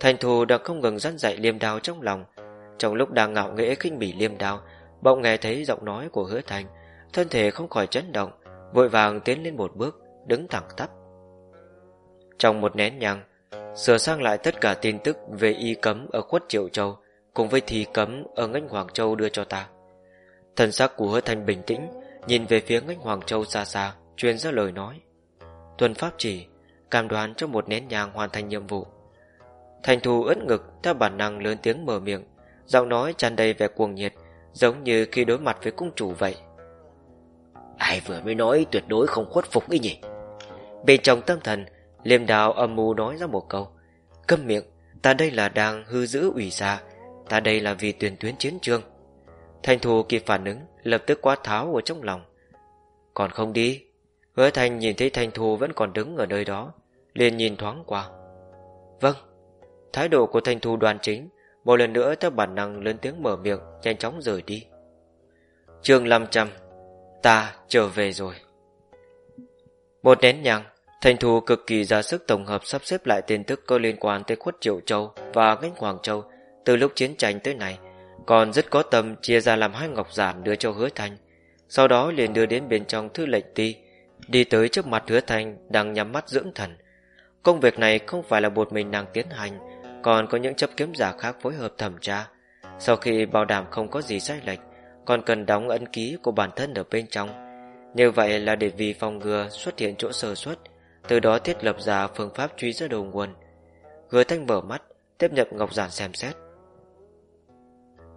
Thanh Thu đã không ngừng dắt dạy liêm đao trong lòng. Trong lúc đang ngạo nghễ khinh bỉ liêm đao, bỗng nghe thấy giọng nói của hứa thành, thân thể không khỏi chấn động, vội vàng tiến lên một bước, đứng thẳng tắp. Trong một nén nhang, sửa sang lại tất cả tin tức về y cấm ở khuất Triệu Châu cùng với thi cấm ở ngân Hoàng Châu đưa cho ta. Thần sắc của hứa thanh bình tĩnh, nhìn về phía ngân Hoàng Châu xa xa, truyền ra lời nói. Tuần Pháp chỉ, cam đoán trong một nén nhang hoàn thành nhiệm vụ. Thành thù ướt ngực theo bản năng lớn tiếng mở miệng, giọng nói tràn đầy vẻ cuồng nhiệt, giống như khi đối mặt với cung chủ vậy. Ai vừa mới nói tuyệt đối không khuất phục ấy nhỉ? Bên trong tâm thần, liêm đào âm mưu nói ra một câu. Câm miệng, ta đây là đang hư giữ ủy xa, ta đây là vì tuyển tuyến chiến trường. Thành thù kịp phản ứng, lập tức quát tháo ở trong lòng. Còn không đi. Hứa thành nhìn thấy thành thù vẫn còn đứng ở nơi đó, liền nhìn thoáng qua. Vâng. Thái độ của thành thù đoàn chính, một lần nữa theo bản năng lớn tiếng mở miệng, nhanh chóng rời đi. chương 500 Ta trở về rồi. Một nén nhang, Thành thù cực kỳ ra sức tổng hợp sắp xếp lại tin tức có liên quan tới khuất Triệu Châu và ngách Hoàng Châu từ lúc chiến tranh tới nay, còn rất có tâm chia ra làm hai ngọc giản đưa cho hứa thanh, sau đó liền đưa đến bên trong thư lệnh ti, đi tới trước mặt hứa thanh đang nhắm mắt dưỡng thần. Công việc này không phải là một mình nàng tiến hành, còn có những chấp kiếm giả khác phối hợp thẩm tra. Sau khi bảo đảm không có gì sai lệch, còn cần đóng ấn ký của bản thân ở bên trong. Như vậy là để vì phòng ngừa xuất hiện chỗ sơ xuất, từ đó thiết lập ra phương pháp truy ra đầu nguồn. Hứa thanh mở mắt, tiếp nhận ngọc giản xem xét.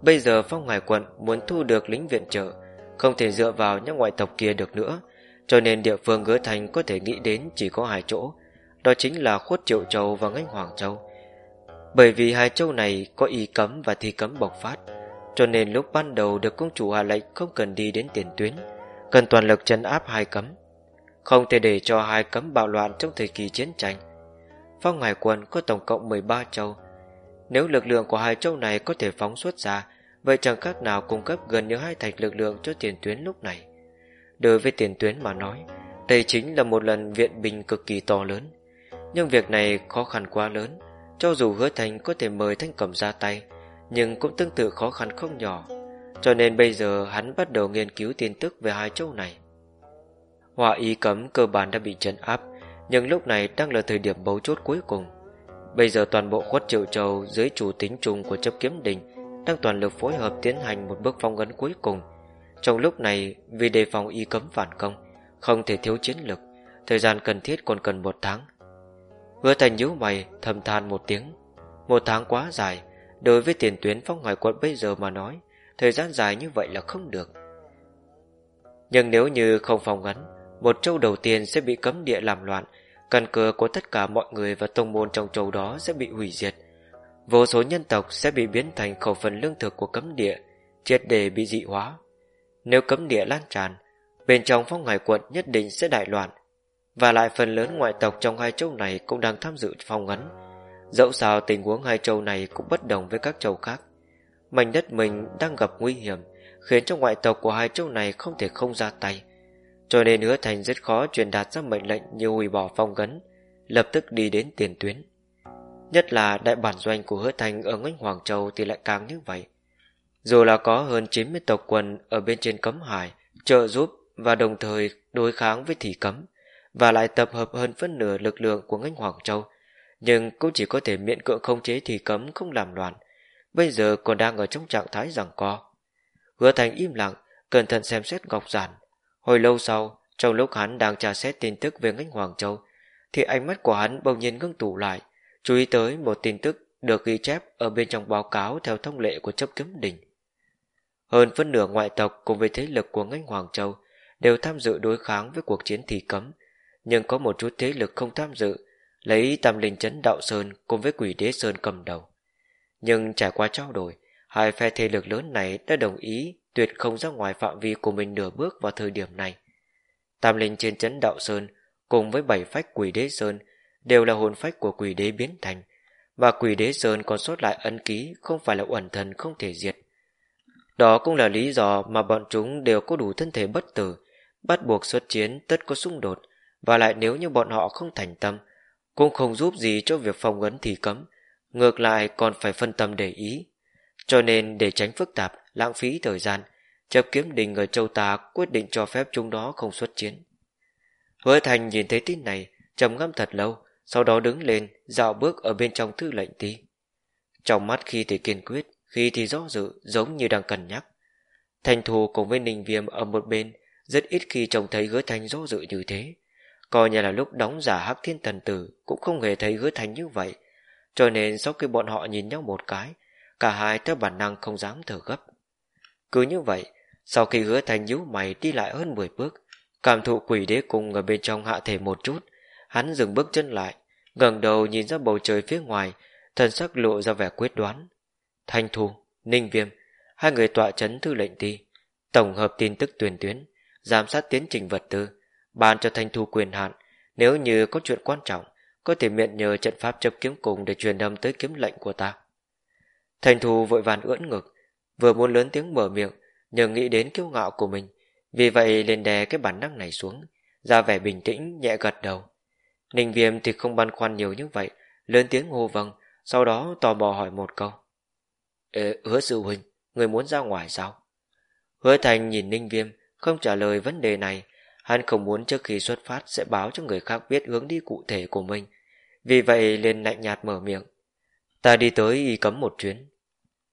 Bây giờ phong hải quận muốn thu được lính viện trợ, không thể dựa vào những ngoại tộc kia được nữa, cho nên địa phương hứa thành có thể nghĩ đến chỉ có hai chỗ, đó chính là khuất triệu châu và ngách hoàng châu. Bởi vì hai châu này có ý cấm và thi cấm bộc phát, cho nên lúc ban đầu được công chủ hạ lệnh không cần đi đến tiền tuyến, cần toàn lực chấn áp hai cấm. Không thể để cho hai cấm bạo loạn trong thời kỳ chiến tranh. Phong hải quân có tổng cộng 13 châu. Nếu lực lượng của hai châu này có thể phóng xuất ra, vậy chẳng khác nào cung cấp gần như hai thành lực lượng cho tiền tuyến lúc này. Đối với tiền tuyến mà nói, đây chính là một lần viện binh cực kỳ to lớn. Nhưng việc này khó khăn quá lớn, cho dù hứa thành có thể mời thanh cầm ra tay, nhưng cũng tương tự khó khăn không nhỏ. Cho nên bây giờ hắn bắt đầu nghiên cứu tin tức về hai châu này. Họa ý cấm cơ bản đã bị trấn áp, nhưng lúc này đang là thời điểm bấu chốt cuối cùng. Bây giờ toàn bộ khuất triệu châu dưới chủ tính chung của chấp kiếm đình đang toàn lực phối hợp tiến hành một bước phong ấn cuối cùng. Trong lúc này, vì đề phòng y cấm phản công, không thể thiếu chiến lực, thời gian cần thiết còn cần một tháng. Hứa thành nhíu mày, thầm than một tiếng. Một tháng quá dài, đối với tiền tuyến phong ngoài quận bây giờ mà nói, thời gian dài như vậy là không được. Nhưng nếu như không phong ấn, một châu đầu tiên sẽ bị cấm địa làm loạn, căn cơ của tất cả mọi người và tông môn trong châu đó sẽ bị hủy diệt. Vô số nhân tộc sẽ bị biến thành khẩu phần lương thực của cấm địa, triệt để bị dị hóa. Nếu cấm địa lan tràn, bên trong phong hải quận nhất định sẽ đại loạn. Và lại phần lớn ngoại tộc trong hai châu này cũng đang tham dự phong ấn. Dẫu sao tình huống hai châu này cũng bất đồng với các châu khác. Mảnh đất mình đang gặp nguy hiểm, khiến cho ngoại tộc của hai châu này không thể không ra tay cho nên hứa thành rất khó truyền đạt ra mệnh lệnh như hủy bỏ phong cấn, lập tức đi đến tiền tuyến. Nhất là đại bản doanh của hứa thành ở ngách Hoàng Châu thì lại càng như vậy. Dù là có hơn 90 tộc quần ở bên trên cấm hải, trợ giúp và đồng thời đối kháng với thị cấm, và lại tập hợp hơn phân nửa lực lượng của ngách Hoàng Châu, nhưng cũng chỉ có thể miễn cưỡng không chế thị cấm không làm loạn, bây giờ còn đang ở trong trạng thái giằng co. Hứa thành im lặng, cẩn thận xem xét ngọc giản, Hồi lâu sau, trong lúc hắn đang tra xét tin tức về ngách Hoàng Châu, thì ánh mắt của hắn bỗng nhiên ngưng tụ lại, chú ý tới một tin tức được ghi chép ở bên trong báo cáo theo thông lệ của chấp kiếm đình. Hơn phân nửa ngoại tộc cùng với thế lực của ngách Hoàng Châu đều tham dự đối kháng với cuộc chiến thì cấm, nhưng có một chút thế lực không tham dự, lấy tam linh chấn đạo sơn cùng với quỷ đế sơn cầm đầu. Nhưng trải qua trao đổi, hai phe thế lực lớn này đã đồng ý tuyệt không ra ngoài phạm vi của mình nửa bước vào thời điểm này. Tam linh trên chấn đạo sơn cùng với bảy phách quỷ đế sơn đều là hồn phách của quỷ đế biến thành, và quỷ đế sơn còn sót lại ấn ký không phải là uẩn thần không thể diệt. Đó cũng là lý do mà bọn chúng đều có đủ thân thể bất tử, bắt buộc xuất chiến tất có xung đột, và lại nếu như bọn họ không thành tâm, cũng không giúp gì cho việc phòng ấn thì cấm, ngược lại còn phải phân tâm để ý. Cho nên để tránh phức tạp, lãng phí thời gian, chấp kiếm đình ở châu ta quyết định cho phép chúng đó không xuất chiến. Hứa Thành nhìn thấy tin này, trầm ngâm thật lâu, sau đó đứng lên, dạo bước ở bên trong thư lệnh tí. Trong mắt khi thì kiên quyết, khi thì do dự, giống như đang cân nhắc. Thành thù cùng với Ninh Viêm ở một bên, rất ít khi trông thấy hứa Thành do dự như thế. Coi như là lúc đóng giả hắc thiên thần tử, cũng không hề thấy hứa Thành như vậy. Cho nên sau khi bọn họ nhìn nhau một cái, cả hai theo bản năng không dám thở gấp. Cứ như vậy, sau khi hứa thành nhíu mày đi lại hơn 10 bước, cảm thụ quỷ đế cung ở bên trong hạ thể một chút, Hắn dừng bước chân lại, ngẩng đầu nhìn ra bầu trời phía ngoài, thần sắc lộ ra vẻ quyết đoán. Thanh Thu, Ninh Viêm, hai người tọa chấn thư lệnh ti, tổng hợp tin tức tuyển tuyến, giám sát tiến trình vật tư, ban cho Thanh Thu quyền hạn, nếu như có chuyện quan trọng, có thể miệng nhờ trận pháp chấp kiếm cùng để truyền âm tới kiếm lệnh của ta. Thanh Thu vội vàng ưỡn ngực, vừa muốn lớn tiếng mở miệng, nhưng nghĩ đến kiêu ngạo của mình, vì vậy liền đè cái bản năng này xuống, ra vẻ bình tĩnh, nhẹ gật đầu. Ninh Viêm thì không băn khoăn nhiều như vậy, lớn tiếng hô vâng, sau đó tò mò hỏi một câu. Ê, hứa sư huynh, người muốn ra ngoài sao? Hứa Thành nhìn Ninh Viêm, không trả lời vấn đề này, hắn không muốn trước khi xuất phát sẽ báo cho người khác biết hướng đi cụ thể của mình, vì vậy liền lạnh nhạt mở miệng. Ta đi tới y cấm một chuyến.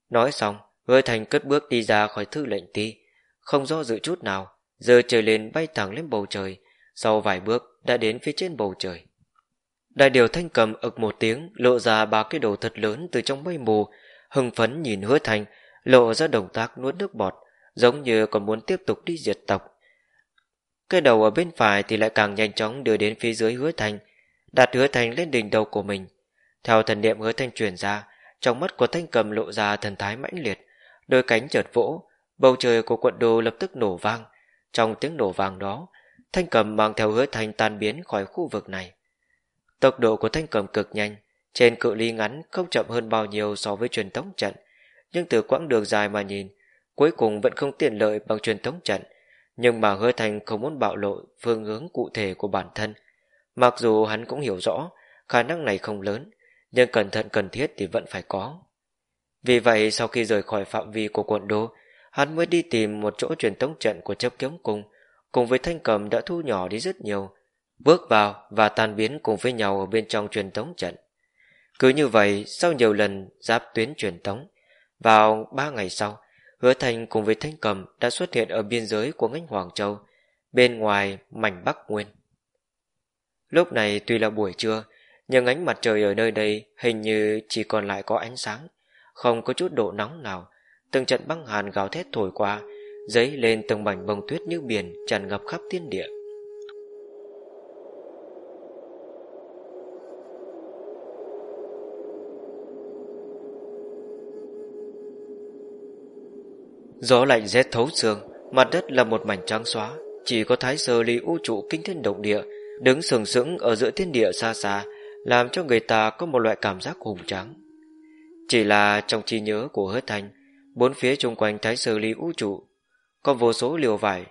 Nói xong, hứa Thành cất bước đi ra khỏi thư lệnh ti, không do dự chút nào, giờ trời lên bay thẳng lên bầu trời, sau vài bước đã đến phía trên bầu trời. Đại điều thanh cầm ực một tiếng lộ ra ba cái đầu thật lớn từ trong mây mù, hưng phấn nhìn hứa thành, lộ ra động tác nuốt nước bọt, giống như còn muốn tiếp tục đi diệt tộc. Cái đầu ở bên phải thì lại càng nhanh chóng đưa đến phía dưới hứa thành, đặt hứa thành lên đỉnh đầu của mình. Theo thần niệm hứa thanh truyền ra, trong mắt của thanh cầm lộ ra thần thái mãnh liệt, đôi cánh chợt vỗ, bầu trời của quận đồ lập tức nổ vang. Trong tiếng nổ vang đó, thanh cầm mang theo hứa thanh tan biến khỏi khu vực này. Tốc độ của thanh cầm cực nhanh, trên cự ly ngắn không chậm hơn bao nhiêu so với truyền thống trận, nhưng từ quãng đường dài mà nhìn, cuối cùng vẫn không tiện lợi bằng truyền thống trận. Nhưng mà hứa thanh không muốn bạo lộ phương hướng cụ thể của bản thân. Mặc dù hắn cũng hiểu rõ, khả năng này không lớn, nhưng cẩn thận cần thiết thì vẫn phải có. Vì vậy sau khi rời khỏi phạm vi của quận đô, hắn mới đi tìm một chỗ truyền tống trận của chấp kiếm cung, cùng với thanh cầm đã thu nhỏ đi rất nhiều, bước vào và tan biến cùng với nhau ở bên trong truyền tống trận. Cứ như vậy, sau nhiều lần giáp tuyến truyền tống, vào ba ngày sau, Hứa Thành cùng với Thanh Cầm đã xuất hiện ở biên giới của ngách Hoàng Châu, bên ngoài mảnh Bắc Nguyên. Lúc này tuy là buổi trưa, nhưng ánh mặt trời ở nơi đây hình như chỉ còn lại có ánh sáng, không có chút độ nóng nào. Từng trận băng hàn gào thét thổi qua, dấy lên từng mảnh bông tuyết như biển tràn ngập khắp thiên địa. Gió lạnh rét thấu xương, mặt đất là một mảnh trắng xóa, chỉ có thái sơ ly u trụ kinh thiên động địa, đứng sừng sững ở giữa thiên địa xa xa, làm cho người ta có một loại cảm giác hùng tráng. Chỉ là trong trí nhớ của hứa thanh, bốn phía chung quanh thái sơ ly Vũ trụ, có vô số liều vải,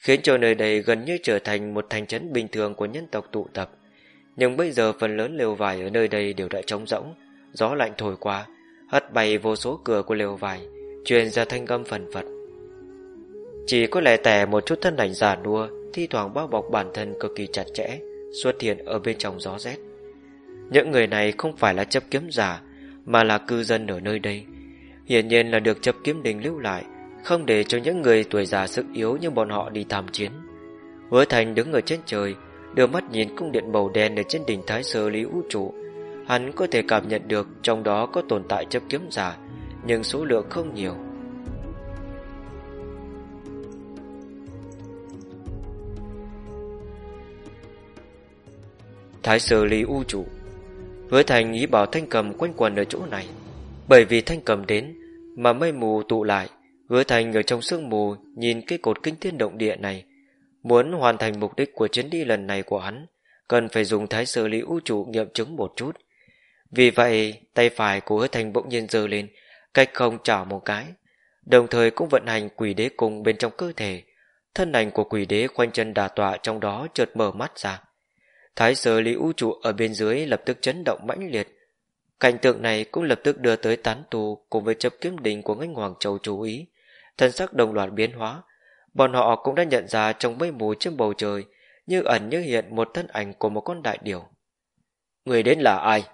khiến cho nơi đây gần như trở thành một thành trấn bình thường của nhân tộc tụ tập. Nhưng bây giờ phần lớn lều vải ở nơi đây đều đã trống rỗng, gió lạnh thổi qua, hất bay vô số cửa của lều vải, truyền ra thanh âm phần phật. Chỉ có lẽ tẻ một chút thân ảnh giả đua, thi thoảng bao bọc bản thân cực kỳ chặt chẽ, xuất hiện ở bên trong gió rét. Những người này không phải là chấp kiếm giả, mà là cư dân ở nơi đây. Hiển nhiên là được chấp kiếm đình lưu lại, không để cho những người tuổi già sức yếu như bọn họ đi tham chiến. Hứa Thành đứng ở trên trời, đưa mắt nhìn cung điện màu đen ở trên đỉnh Thái Sơ Lý Vũ Trụ. Hắn có thể cảm nhận được trong đó có tồn tại chấp kiếm giả, nhưng số lượng không nhiều. Thái Sơ Lý U Trụ Hứa Thành ý bảo Thanh Cầm quanh quần ở chỗ này, bởi vì Thanh Cầm đến mà mây mù tụ lại Hứa Thành ở trong sương mù nhìn cái cột kinh thiên động địa này. Muốn hoàn thành mục đích của chuyến đi lần này của hắn, cần phải dùng thái sơ lý vũ trụ nghiệm chứng một chút. Vì vậy, tay phải của hứa thành bỗng nhiên giơ lên, cách không chảo một cái, đồng thời cũng vận hành quỷ đế cùng bên trong cơ thể. Thân ảnh của quỷ đế khoanh chân đà tọa trong đó chợt mở mắt ra. Thái sơ lý vũ trụ ở bên dưới lập tức chấn động mãnh liệt. Cảnh tượng này cũng lập tức đưa tới tán tù cùng với chấp kiếm đình của ngân Hoàng Châu chú ý thân sắc đồng loạt biến hóa. Bọn họ cũng đã nhận ra trong mây mù trên bầu trời, như ẩn như hiện một thân ảnh của một con đại điểu. Người đến là ai?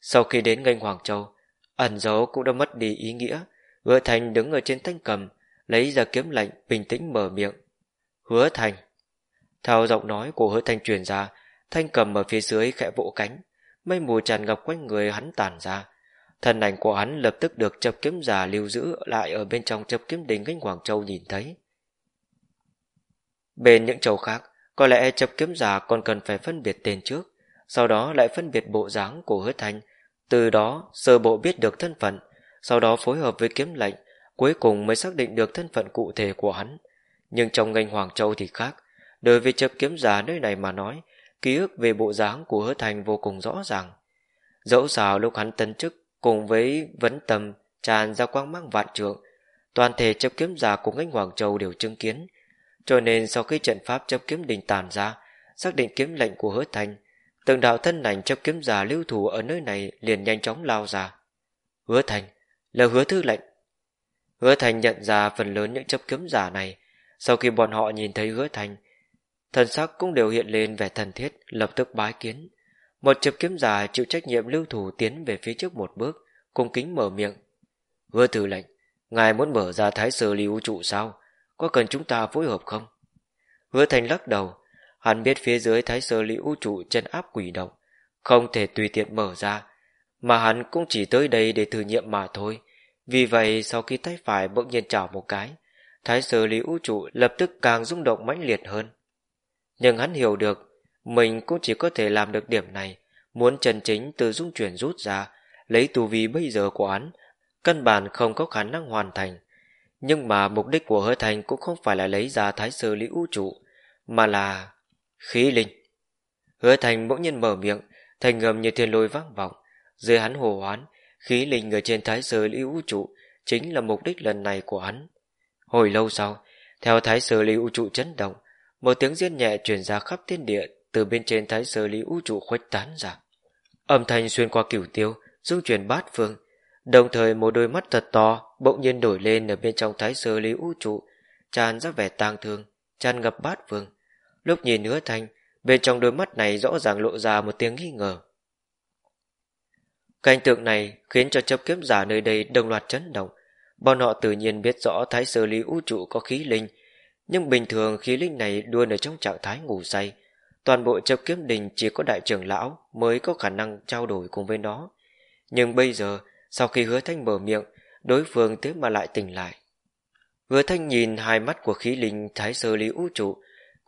Sau khi đến ngành Hoàng Châu, ẩn dấu cũng đã mất đi ý nghĩa. Hứa Thành đứng ở trên thanh cầm, lấy ra kiếm lệnh, bình tĩnh mở miệng. Hứa Thành. Theo giọng nói của hứa Thành truyền ra, thanh cầm ở phía dưới khẽ vỗ cánh, mây mù tràn ngập quanh người hắn tàn ra, Thân ảnh của hắn lập tức được chập kiếm giả lưu giữ lại ở bên trong chập kiếm đình cánh Quảng Châu nhìn thấy. Bên những châu khác, Có lẽ chập kiếm giả còn cần phải phân biệt tên trước, sau đó lại phân biệt bộ dáng của hứa thanh, từ đó sơ bộ biết được thân phận, sau đó phối hợp với kiếm lệnh, cuối cùng mới xác định được thân phận cụ thể của hắn. Nhưng trong ngành Hoàng Châu thì khác, đối với chập kiếm giả nơi này mà nói, ký ức về bộ dáng của hứa thành vô cùng rõ ràng. Dẫu sao lúc hắn tân chức cùng với vấn tâm tràn ra quang mang vạn trượng, toàn thể chấp kiếm giả của ngành Hoàng Châu đều chứng kiến, cho nên sau khi trận pháp chấp kiếm đình tàn ra, xác định kiếm lệnh của hứa thành, từng đạo thân ảnh chấp kiếm giả lưu thủ ở nơi này liền nhanh chóng lao ra. Hứa thành, là hứa thư lệnh. Hứa thành nhận ra phần lớn những chấp kiếm giả này, sau khi bọn họ nhìn thấy hứa thành, thần sắc cũng đều hiện lên vẻ thần thiết, lập tức bái kiến. Một chụp kiếm giả chịu trách nhiệm lưu thủ tiến về phía trước một bước, cung kính mở miệng. Hứa thử lệnh, ngài muốn mở ra thái sơ lưu trụ sao? Có cần chúng ta phối hợp không? Hứa thành lắc đầu, hắn biết phía dưới thái sơ liễu trụ chân áp quỷ động, không thể tùy tiện mở ra, mà hắn cũng chỉ tới đây để thử nghiệm mà thôi. Vì vậy sau khi tay phải bỗng nhiên chảo một cái, thái sơ liễu trụ lập tức càng rung động mãnh liệt hơn. Nhưng hắn hiểu được, mình cũng chỉ có thể làm được điểm này, muốn chân chính từ dung chuyển rút ra, lấy tu vi bây giờ của hắn, căn bản không có khả năng hoàn thành. Nhưng mà mục đích của hứa thành cũng không phải là lấy ra thái sơ lý vũ trụ, mà là khí linh. Hứa thành bỗng nhiên mở miệng, thành ngầm như thiên lôi vang vọng. Dưới hắn hồ hoán, khí linh ở trên thái sơ lý vũ trụ chính là mục đích lần này của hắn. Hồi lâu sau, theo thái sơ lý vũ trụ chấn động, một tiếng riêng nhẹ truyền ra khắp thiên địa từ bên trên thái sơ lý vũ trụ khuếch tán ra. Âm thanh xuyên qua cửu tiêu, dung truyền bát phương, Đồng thời một đôi mắt thật to bỗng nhiên đổi lên ở bên trong thái sơ lý vũ trụ, tràn ra vẻ tang thương, tràn ngập bát vương. Lúc nhìn hứa thanh, bên trong đôi mắt này rõ ràng lộ ra một tiếng nghi ngờ. Cảnh tượng này khiến cho chấp kiếm giả nơi đây đồng loạt chấn động. Bọn họ tự nhiên biết rõ thái sơ lý vũ trụ có khí linh, nhưng bình thường khí linh này luôn ở trong trạng thái ngủ say. Toàn bộ chấp kiếm đình chỉ có đại trưởng lão mới có khả năng trao đổi cùng với nó. Nhưng bây giờ, sau khi hứa thanh mở miệng, đối phương thế mà lại tỉnh lại. Hứa thanh nhìn hai mắt của khí linh thái sơ lý vũ trụ,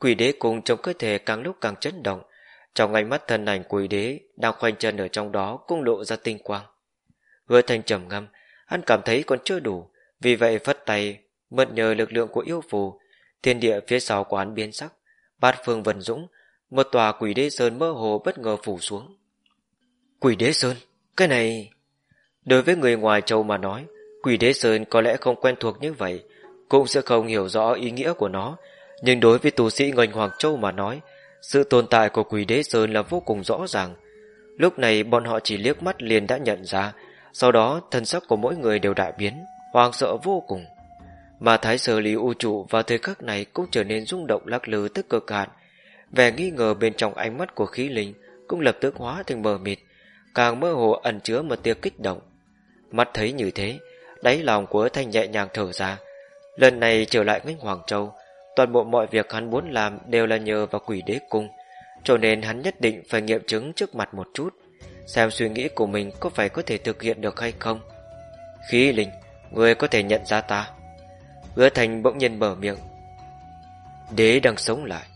quỷ đế cùng trong cơ thể càng lúc càng chấn động. Trong ánh mắt thân ảnh quỷ đế đang khoanh chân ở trong đó cũng lộ ra tinh quang. Hứa thanh trầm ngâm, hắn cảm thấy còn chưa đủ, vì vậy phất tay, mượn nhờ lực lượng của yêu phù, thiên địa phía sau của hắn biến sắc, bát phương vần dũng, một tòa quỷ đế sơn mơ hồ bất ngờ phủ xuống. Quỷ đế sơn, cái này... Đối với người ngoài châu mà nói, quỷ đế sơn có lẽ không quen thuộc như vậy, cũng sẽ không hiểu rõ ý nghĩa của nó. Nhưng đối với tu sĩ ngành Hoàng Châu mà nói, sự tồn tại của quỷ đế sơn là vô cùng rõ ràng. Lúc này bọn họ chỉ liếc mắt liền đã nhận ra, sau đó thân sắc của mỗi người đều đại biến, hoang sợ vô cùng. Mà thái sở lý u trụ vào thời khắc này cũng trở nên rung động lắc lư tức cực hạn. Vẻ nghi ngờ bên trong ánh mắt của khí linh cũng lập tức hóa thành mờ mịt, càng mơ hồ ẩn chứa một tia kích động. Mắt thấy như thế, đáy lòng của Thanh nhẹ nhàng thở ra. Lần này trở lại ngách Hoàng Châu, toàn bộ mọi việc hắn muốn làm đều là nhờ vào quỷ đế cung, cho nên hắn nhất định phải nghiệm chứng trước mặt một chút, xem suy nghĩ của mình có phải có thể thực hiện được hay không. Khí linh, người có thể nhận ra ta. Hứa Thành bỗng nhiên mở miệng. Đế đang sống lại.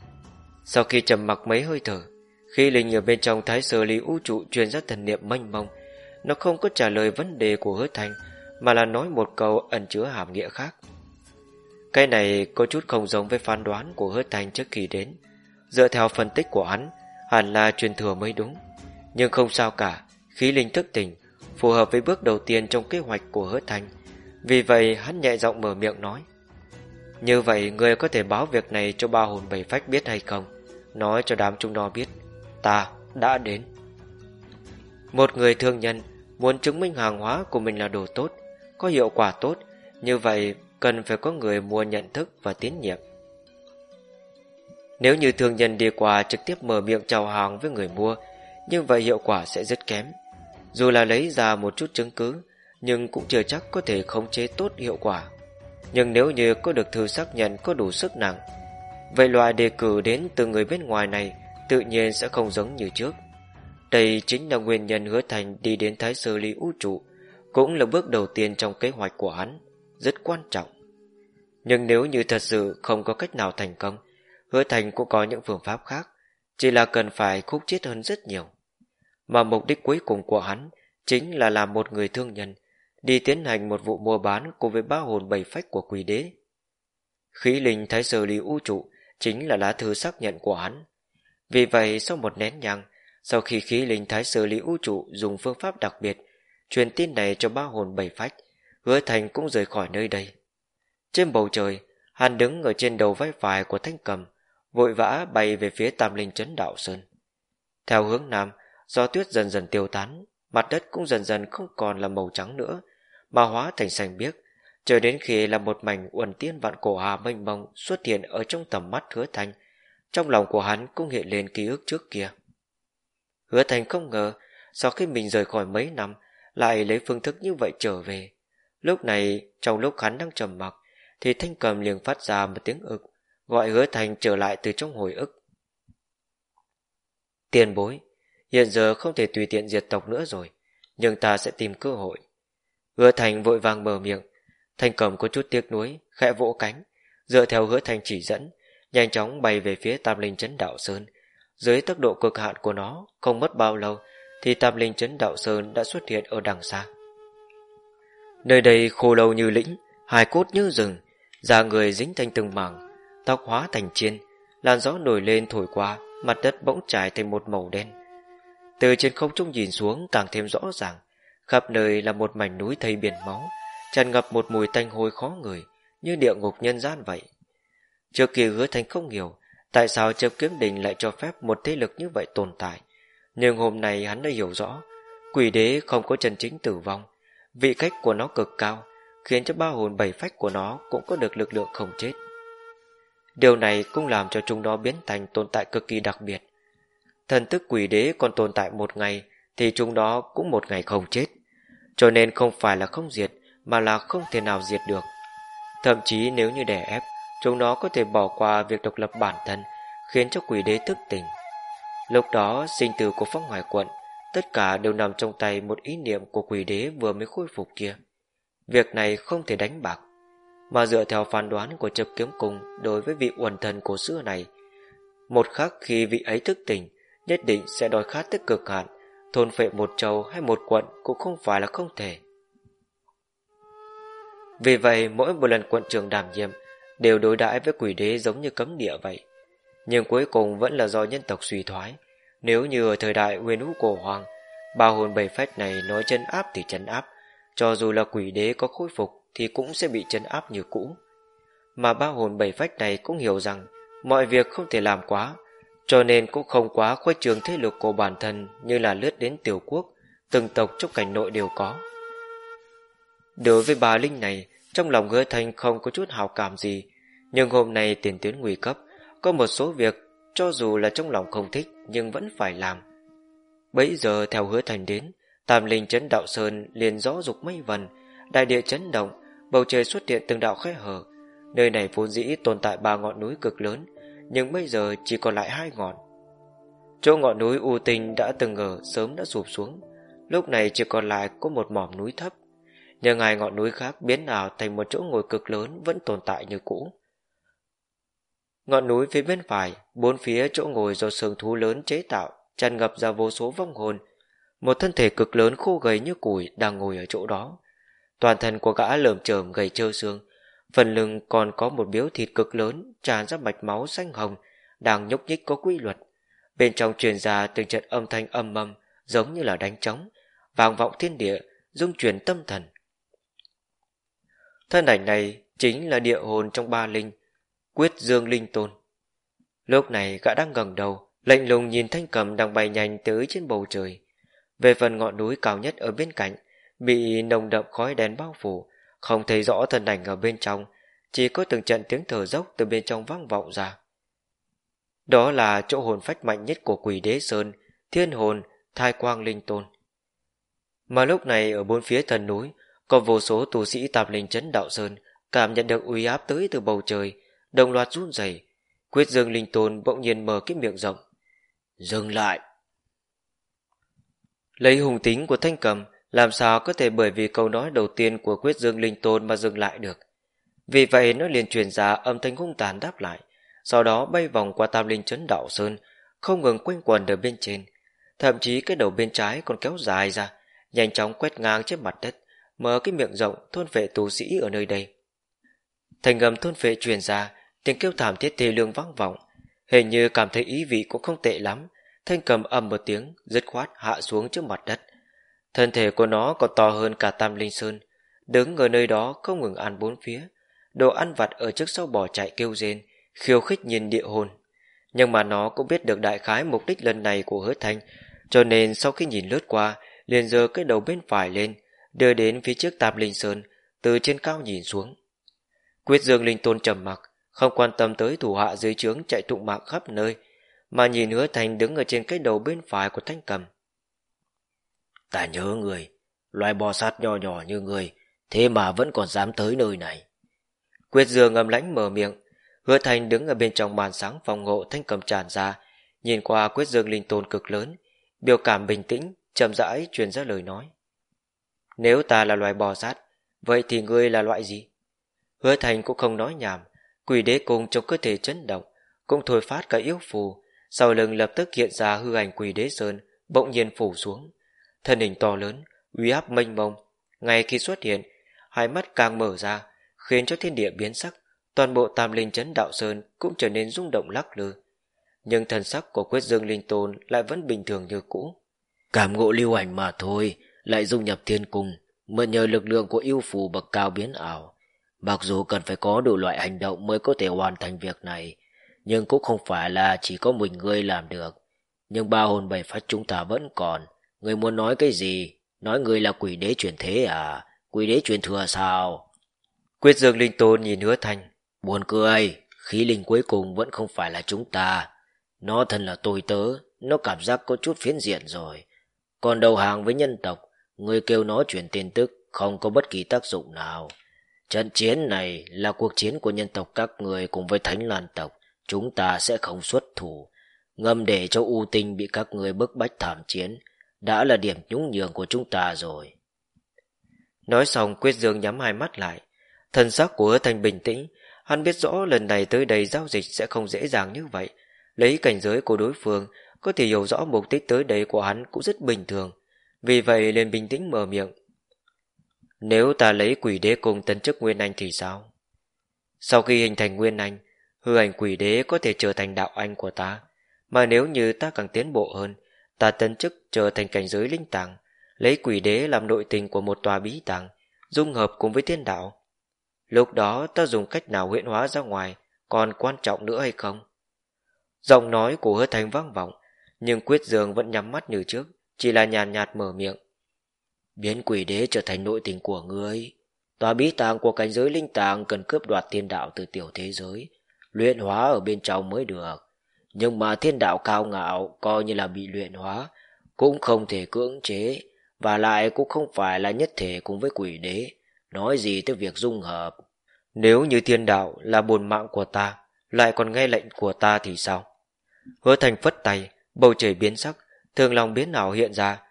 Sau khi trầm mặc mấy hơi thở, khi linh ở bên trong thái sơ lý vũ trụ truyền ra thần niệm mênh mông, nó không có trả lời vấn đề của hứa thành Mà là nói một câu ẩn chứa hàm nghĩa khác Cái này có chút không giống với phán đoán của hứa thành trước khi đến Dựa theo phân tích của hắn Hẳn là truyền thừa mới đúng Nhưng không sao cả Khí linh thức tỉnh Phù hợp với bước đầu tiên trong kế hoạch của hứa thành vì vậy hắn nhẹ giọng mở miệng nói Như vậy người có thể báo việc này cho ba hồn bảy phách biết hay không Nói cho đám chúng nó biết Ta đã đến Một người thương nhân Muốn chứng minh hàng hóa của mình là đồ tốt, có hiệu quả tốt, như vậy cần phải có người mua nhận thức và tín nhiệm. Nếu như thương nhân đi qua trực tiếp mở miệng chào hàng với người mua, như vậy hiệu quả sẽ rất kém. Dù là lấy ra một chút chứng cứ, nhưng cũng chưa chắc có thể khống chế tốt hiệu quả. Nhưng nếu như có được thư xác nhận có đủ sức nặng, vậy loại đề cử đến từ người bên ngoài này tự nhiên sẽ không giống như trước. Đây chính là nguyên nhân hứa thành đi đến Thái Sơ Lý Vũ Trụ, cũng là bước đầu tiên trong kế hoạch của hắn, rất quan trọng. Nhưng nếu như thật sự không có cách nào thành công, hứa thành cũng có những phương pháp khác, chỉ là cần phải khúc chết hơn rất nhiều. Mà mục đích cuối cùng của hắn chính là làm một người thương nhân, đi tiến hành một vụ mua bán cùng với ba hồn bảy phách của quỷ đế. Khí linh thái sơ lý u trụ chính là lá thư xác nhận của hắn. Vì vậy sau một nén nhang, sau khi khí linh thái sơ lý u trụ dùng phương pháp đặc biệt truyền tin này cho ba hồn bảy phách, hứa thành cũng rời khỏi nơi đây. Trên bầu trời, hắn đứng ở trên đầu vai phải của thanh cầm, vội vã bay về phía tam linh trấn đạo sơn. Theo hướng nam, do tuyết dần dần tiêu tán, mặt đất cũng dần dần không còn là màu trắng nữa, mà hóa thành xanh biếc, chờ đến khi là một mảnh uẩn tiên vạn cổ hà mênh mông xuất hiện ở trong tầm mắt hứa thành, trong lòng của hắn cũng hiện lên ký ức trước kia. Hứa thành không ngờ, sau khi mình rời khỏi mấy năm, lại lấy phương thức như vậy trở về. Lúc này, trong lúc hắn đang trầm mặc, thì thanh cầm liền phát ra một tiếng ực, gọi hứa thành trở lại từ trong hồi ức. Tiền bối, hiện giờ không thể tùy tiện diệt tộc nữa rồi, nhưng ta sẽ tìm cơ hội. Hứa thành vội vàng mở miệng, thanh cầm có chút tiếc nuối, khẽ vỗ cánh, dựa theo hứa thành chỉ dẫn, nhanh chóng bay về phía tam linh chấn đạo sơn. Dưới tốc độ cực hạn của nó, không mất bao lâu, thì tam linh chấn đạo sơn đã xuất hiện ở đằng xa. Nơi đây khô lâu như lĩnh, hài cốt như rừng, da người dính thành từng mảng, tóc hóa thành chiên, làn gió nổi lên thổi qua, mặt đất bỗng trải thành một màu đen. Từ trên không trung nhìn xuống càng thêm rõ ràng, khắp nơi là một mảnh núi thây biển máu, tràn ngập một mùi tanh hôi khó người, như địa ngục nhân gian vậy. Trước kia hứa thành không hiểu, tại sao chấp kiếm đình lại cho phép một thế lực như vậy tồn tại. Nhưng hôm nay hắn đã hiểu rõ, quỷ đế không có chân chính tử vong, vị cách của nó cực cao, khiến cho ba hồn bảy phách của nó cũng có được lực lượng không chết. Điều này cũng làm cho chúng nó biến thành tồn tại cực kỳ đặc biệt. Thần tức quỷ đế còn tồn tại một ngày thì chúng đó cũng một ngày không chết. Cho nên không phải là không diệt mà là không thể nào diệt được. Thậm chí nếu như đè ép, chúng nó có thể bỏ qua việc độc lập bản thân khiến cho quỷ đế thức tỉnh. Lúc đó sinh tử của phong hoài quận tất cả đều nằm trong tay một ý niệm của quỷ đế vừa mới khôi phục kia. Việc này không thể đánh bạc. Mà dựa theo phán đoán của chập kiếm cung đối với vị uẩn thần cổ xưa này, một khắc khi vị ấy thức tỉnh, nhất định sẽ đòi khát tức cực hạn, thôn phệ một châu hay một quận cũng không phải là không thể. Vì vậy, mỗi một lần quận trưởng đảm nhiệm đều đối đãi với quỷ đế giống như cấm địa vậy. Nhưng cuối cùng vẫn là do nhân tộc suy thoái. Nếu như ở thời đại nguyên hữu cổ hoàng, ba hồn bảy phách này nói chân áp thì chân áp, cho dù là quỷ đế có khôi phục thì cũng sẽ bị chân áp như cũ. Mà ba hồn bảy phách này cũng hiểu rằng mọi việc không thể làm quá, cho nên cũng không quá khoái trường thế lực của bản thân như là lướt đến tiểu quốc, từng tộc trong cảnh nội đều có. Đối với bà Linh này, trong lòng hứa thanh không có chút hào cảm gì, nhưng hôm nay tiền tuyến nguy cấp, có một số việc cho dù là trong lòng không thích nhưng vẫn phải làm. Bấy giờ theo hứa thành đến, Tam linh chấn đạo sơn liền gió dục mây vần, đại địa chấn động, bầu trời xuất hiện từng đạo khe hở. Nơi này vốn dĩ tồn tại ba ngọn núi cực lớn, nhưng bây giờ chỉ còn lại hai ngọn. Chỗ ngọn núi U Tinh đã từng ngờ sớm đã sụp xuống, lúc này chỉ còn lại có một mỏm núi thấp. Nhưng hai ngọn núi khác biến ảo thành một chỗ ngồi cực lớn vẫn tồn tại như cũ. Ngọn núi phía bên phải, bốn phía chỗ ngồi do sườn thú lớn chế tạo, tràn ngập ra vô số vong hồn, một thân thể cực lớn khô gầy như củi đang ngồi ở chỗ đó. Toàn thân của gã lởm chởm gầy trơ xương, phần lưng còn có một biếu thịt cực lớn tràn ra mạch máu xanh hồng, đang nhúc nhích có quy luật. Bên trong truyền ra từng trận âm thanh âm mầm giống như là đánh trống, vang vọng thiên địa, dung chuyển tâm thần. Thân ảnh này chính là địa hồn trong ba linh, quyết dương linh tôn. Lúc này gã đang ngẩng đầu, lạnh lùng nhìn thanh cầm đang bay nhanh tới trên bầu trời. Về phần ngọn núi cao nhất ở bên cạnh, bị nồng đậm khói đen bao phủ, không thấy rõ thân ảnh ở bên trong, chỉ có từng trận tiếng thở dốc từ bên trong vang vọng ra. Đó là chỗ hồn phách mạnh nhất của quỷ đế sơn, thiên hồn, thai quang linh tôn. Mà lúc này ở bốn phía thần núi, có vô số tù sĩ tạp linh chấn đạo sơn cảm nhận được uy áp tới từ bầu trời, đồng loạt run rẩy. Quyết dương linh tôn bỗng nhiên mở cái miệng rộng. Dừng lại! Lấy hùng tính của thanh cầm, làm sao có thể bởi vì câu nói đầu tiên của quyết dương linh tôn mà dừng lại được. Vì vậy nó liền truyền ra âm thanh hung tàn đáp lại, sau đó bay vòng qua tam linh chấn đạo sơn, không ngừng quanh quần ở bên trên. Thậm chí cái đầu bên trái còn kéo dài ra, nhanh chóng quét ngang trên mặt đất, mở cái miệng rộng thôn vệ tù sĩ ở nơi đây. Thành ngầm thôn vệ truyền ra, tiếng kêu thảm thiết thê lương vang vọng, hình như cảm thấy ý vị cũng không tệ lắm, thanh cầm ầm một tiếng, dứt khoát hạ xuống trước mặt đất. Thân thể của nó còn to hơn cả Tam Linh Sơn, đứng ở nơi đó không ngừng ăn bốn phía, đồ ăn vặt ở trước sau bỏ chạy kêu rên, khiêu khích nhìn địa hồn. Nhưng mà nó cũng biết được đại khái mục đích lần này của hứa thanh, cho nên sau khi nhìn lướt qua, liền giơ cái đầu bên phải lên, đưa đến phía trước Tam Linh Sơn, từ trên cao nhìn xuống. Quyết Dương Linh Tôn trầm mặc, không quan tâm tới thủ hạ dưới trướng chạy tụng mạng khắp nơi, mà nhìn hứa thành đứng ở trên cái đầu bên phải của thanh cầm. Ta nhớ người, loài bò sát nhỏ nhỏ như người, thế mà vẫn còn dám tới nơi này. Quyết Dương ngầm lãnh mở miệng, hứa thành đứng ở bên trong màn sáng phòng ngộ thanh cầm tràn ra, nhìn qua Quyết Dương Linh Tôn cực lớn, biểu cảm bình tĩnh, chậm rãi truyền ra lời nói. Nếu ta là loài bò sát, vậy thì ngươi là loại gì? Hứa thành cũng không nói nhảm, quỷ đế cùng trong cơ thể chấn động, cũng thôi phát cả yếu phù, sau lưng lập tức hiện ra hư ảnh quỷ đế sơn, bỗng nhiên phủ xuống. Thân hình to lớn, uy áp mênh mông, ngay khi xuất hiện, hai mắt càng mở ra, khiến cho thiên địa biến sắc, toàn bộ tam linh chấn đạo sơn cũng trở nên rung động lắc lư. Nhưng thần sắc của quyết dương linh tôn lại vẫn bình thường như cũ. Cảm ngộ lưu ảnh mà thôi, lại dung nhập thiên cung, mượn nhờ lực lượng của yêu phù bậc cao biến ảo. Mặc dù cần phải có đủ loại hành động mới có thể hoàn thành việc này, nhưng cũng không phải là chỉ có mình ngươi làm được. Nhưng ba hồn bảy phát chúng ta vẫn còn. Ngươi muốn nói cái gì? Nói ngươi là quỷ đế truyền thế à? Quỷ đế truyền thừa sao? Quyết Dương Linh Tôn nhìn hứa thành. Buồn cười, khí linh cuối cùng vẫn không phải là chúng ta. Nó thân là tôi tớ, nó cảm giác có chút phiến diện rồi. Còn đầu hàng với nhân tộc, ngươi kêu nó truyền tin tức không có bất kỳ tác dụng nào. Trận chiến này là cuộc chiến của nhân tộc các người cùng với Thánh Lan tộc chúng ta sẽ không xuất thủ, ngầm để cho U Tinh bị các người bức bách thảm chiến, đã là điểm nhúng nhường của chúng ta rồi. Nói xong Quyết Dương nhắm hai mắt lại, thần sắc của hứa thành bình tĩnh, hắn biết rõ lần này tới đây giao dịch sẽ không dễ dàng như vậy, lấy cảnh giới của đối phương, có thể hiểu rõ mục đích tới đây của hắn cũng rất bình thường, vì vậy liền bình tĩnh mở miệng. Nếu ta lấy quỷ đế cùng tấn chức Nguyên Anh thì sao? Sau khi hình thành Nguyên Anh, hư ảnh quỷ đế có thể trở thành đạo anh của ta. Mà nếu như ta càng tiến bộ hơn, ta tấn chức trở thành cảnh giới linh tàng, lấy quỷ đế làm nội tình của một tòa bí tàng, dung hợp cùng với thiên đạo. Lúc đó ta dùng cách nào huyện hóa ra ngoài, còn quan trọng nữa hay không? Giọng nói của hứa thành vang vọng, nhưng quyết dương vẫn nhắm mắt như trước, chỉ là nhàn nhạt, nhạt mở miệng. Biến quỷ đế trở thành nội tình của ngươi. Tòa bí tàng của cảnh giới linh tàng cần cướp đoạt thiên đạo từ tiểu thế giới, luyện hóa ở bên trong mới được. Nhưng mà thiên đạo cao ngạo coi như là bị luyện hóa, cũng không thể cưỡng chế, và lại cũng không phải là nhất thể cùng với quỷ đế, nói gì tới việc dung hợp. Nếu như thiên đạo là bồn mạng của ta, lại còn nghe lệnh của ta thì sao? Hứa thành phất tay, bầu trời biến sắc, thường lòng biến ảo hiện ra,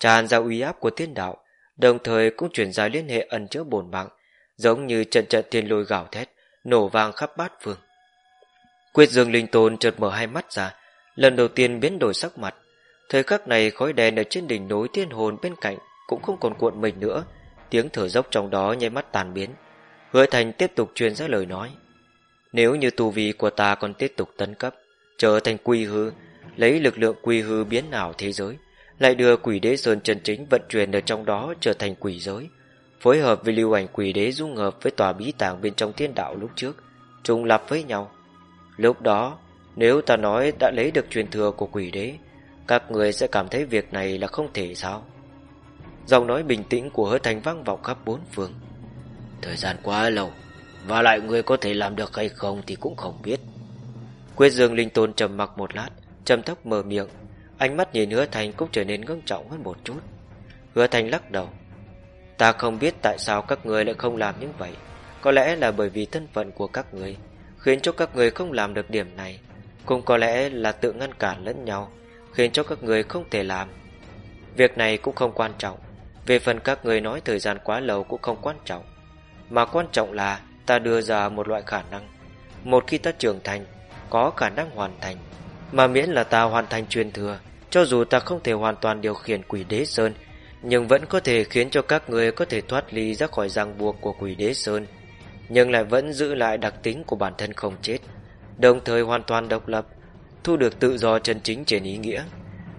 tràn ra uy áp của thiên đạo, đồng thời cũng chuyển ra liên hệ ẩn chứa bồn mạng, giống như trận trận thiên lôi gào thét, nổ vang khắp bát phương. Quyết Dương Linh Tôn chợt mở hai mắt ra, lần đầu tiên biến đổi sắc mặt. Thời khắc này khói đèn ở trên đỉnh núi thiên hồn bên cạnh cũng không còn cuộn mình nữa, tiếng thở dốc trong đó nháy mắt tàn biến. Hứa Thành tiếp tục truyền ra lời nói. Nếu như tu vi của ta còn tiếp tục tấn cấp, trở thành quy hư, lấy lực lượng quy hư biến ảo thế giới, lại đưa quỷ đế sơn chân chính vận chuyển ở trong đó trở thành quỷ giới, phối hợp với lưu ảnh quỷ đế dung hợp với tòa bí tàng bên trong thiên đạo lúc trước, trùng lập với nhau, Lúc đó, nếu ta nói đã lấy được truyền thừa của quỷ đế, các người sẽ cảm thấy việc này là không thể sao? Giọng nói bình tĩnh của hứa thành vang vọng khắp bốn phương. Thời gian quá lâu, và lại người có thể làm được hay không thì cũng không biết. Quyết Dương Linh Tôn trầm mặc một lát, trầm thấp mở miệng, ánh mắt nhìn hứa thành cũng trở nên ngưng trọng hơn một chút. Hứa thành lắc đầu. Ta không biết tại sao các người lại không làm như vậy. Có lẽ là bởi vì thân phận của các người khiến cho các người không làm được điểm này, cũng có lẽ là tự ngăn cản lẫn nhau, khiến cho các người không thể làm. Việc này cũng không quan trọng, về phần các người nói thời gian quá lâu cũng không quan trọng, mà quan trọng là ta đưa ra một loại khả năng. Một khi ta trưởng thành, có khả năng hoàn thành. Mà miễn là ta hoàn thành truyền thừa, cho dù ta không thể hoàn toàn điều khiển quỷ đế sơn, nhưng vẫn có thể khiến cho các người có thể thoát ly ra khỏi ràng buộc của quỷ đế sơn, nhưng lại vẫn giữ lại đặc tính của bản thân không chết, đồng thời hoàn toàn độc lập, thu được tự do chân chính trên ý nghĩa.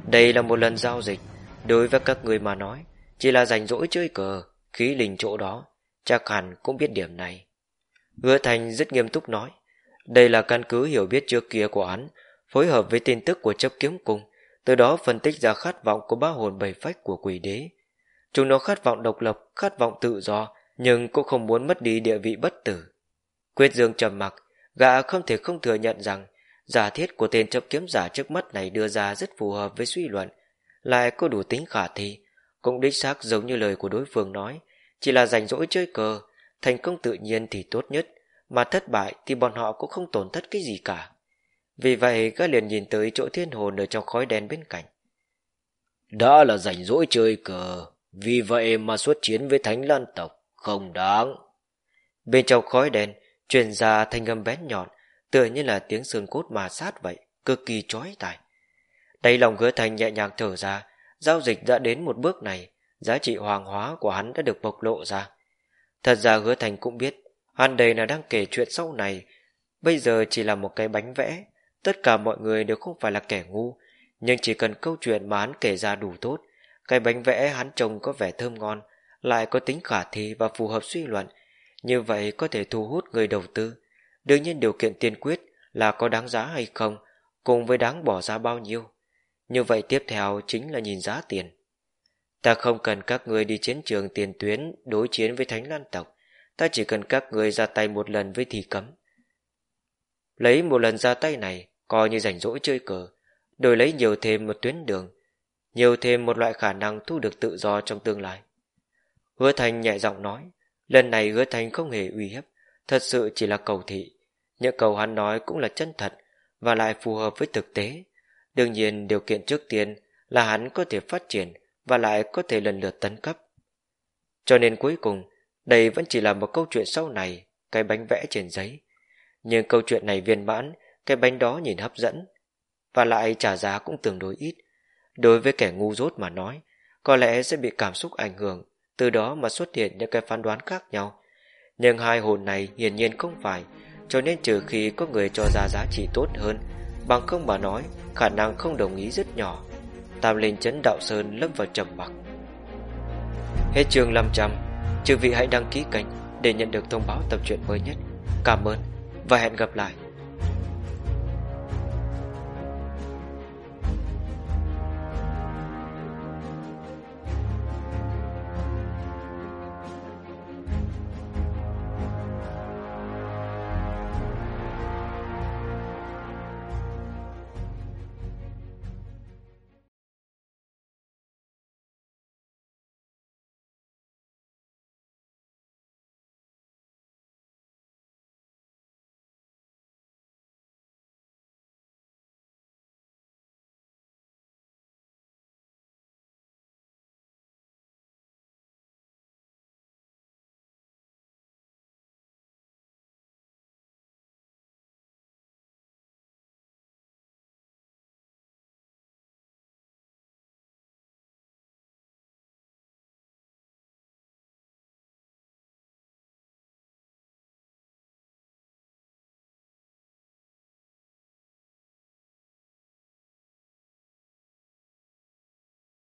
Đây là một lần giao dịch, đối với các người mà nói, chỉ là rảnh rỗi chơi cờ, khí linh chỗ đó, chắc hẳn cũng biết điểm này. Hứa Thành rất nghiêm túc nói, đây là căn cứ hiểu biết trước kia của hắn, phối hợp với tin tức của chấp kiếm cung, từ đó phân tích ra khát vọng của ba hồn bảy phách của quỷ đế. Chúng nó khát vọng độc lập, khát vọng tự do, nhưng cũng không muốn mất đi địa vị bất tử. Quyết Dương trầm mặc, gã không thể không thừa nhận rằng giả thiết của tên chấp kiếm giả trước mắt này đưa ra rất phù hợp với suy luận, lại có đủ tính khả thi, cũng đích xác giống như lời của đối phương nói, chỉ là rảnh rỗi chơi cờ, thành công tự nhiên thì tốt nhất, mà thất bại thì bọn họ cũng không tổn thất cái gì cả. Vì vậy gã liền nhìn tới chỗ thiên hồn ở trong khói đen bên cạnh. Đã là rảnh rỗi chơi cờ, vì vậy mà xuất chiến với thánh lan tộc, không đáng. Bên trong khói đen, truyền ra thanh âm bén nhọn, tựa như là tiếng xương cốt mà sát vậy, cực kỳ chói tai. Đây lòng hứa thành nhẹ nhàng thở ra, giao dịch đã đến một bước này, giá trị hoàng hóa của hắn đã được bộc lộ ra. Thật ra hứa thành cũng biết, hắn đây là đang kể chuyện sau này, bây giờ chỉ là một cái bánh vẽ, tất cả mọi người đều không phải là kẻ ngu, nhưng chỉ cần câu chuyện mà hắn kể ra đủ tốt, cái bánh vẽ hắn trông có vẻ thơm ngon, lại có tính khả thi và phù hợp suy luận, như vậy có thể thu hút người đầu tư. Đương nhiên điều kiện tiên quyết là có đáng giá hay không, cùng với đáng bỏ ra bao nhiêu. Như vậy tiếp theo chính là nhìn giá tiền. Ta không cần các người đi chiến trường tiền tuyến đối chiến với thánh lan tộc, ta chỉ cần các người ra tay một lần với thì cấm. Lấy một lần ra tay này, coi như rảnh rỗi chơi cờ, đổi lấy nhiều thêm một tuyến đường, nhiều thêm một loại khả năng thu được tự do trong tương lai. Hứa Thành nhẹ giọng nói, lần này Hứa Thành không hề uy hiếp, thật sự chỉ là cầu thị. Những cầu hắn nói cũng là chân thật và lại phù hợp với thực tế. Đương nhiên điều kiện trước tiên là hắn có thể phát triển và lại có thể lần lượt tấn cấp. Cho nên cuối cùng, đây vẫn chỉ là một câu chuyện sau này, cái bánh vẽ trên giấy. Nhưng câu chuyện này viên mãn, cái bánh đó nhìn hấp dẫn, và lại trả giá cũng tương đối ít. Đối với kẻ ngu dốt mà nói, có lẽ sẽ bị cảm xúc ảnh hưởng, từ đó mà xuất hiện những cái phán đoán khác nhau. Nhưng hai hồn này hiển nhiên không phải, cho nên trừ khi có người cho ra giá trị tốt hơn, bằng không mà nói, khả năng không đồng ý rất nhỏ. Tam linh chấn đạo sơn lâm vào trầm mặc. Hết chương 500, chư vị hãy đăng ký kênh để nhận được thông báo tập truyện mới nhất. Cảm ơn và hẹn gặp lại.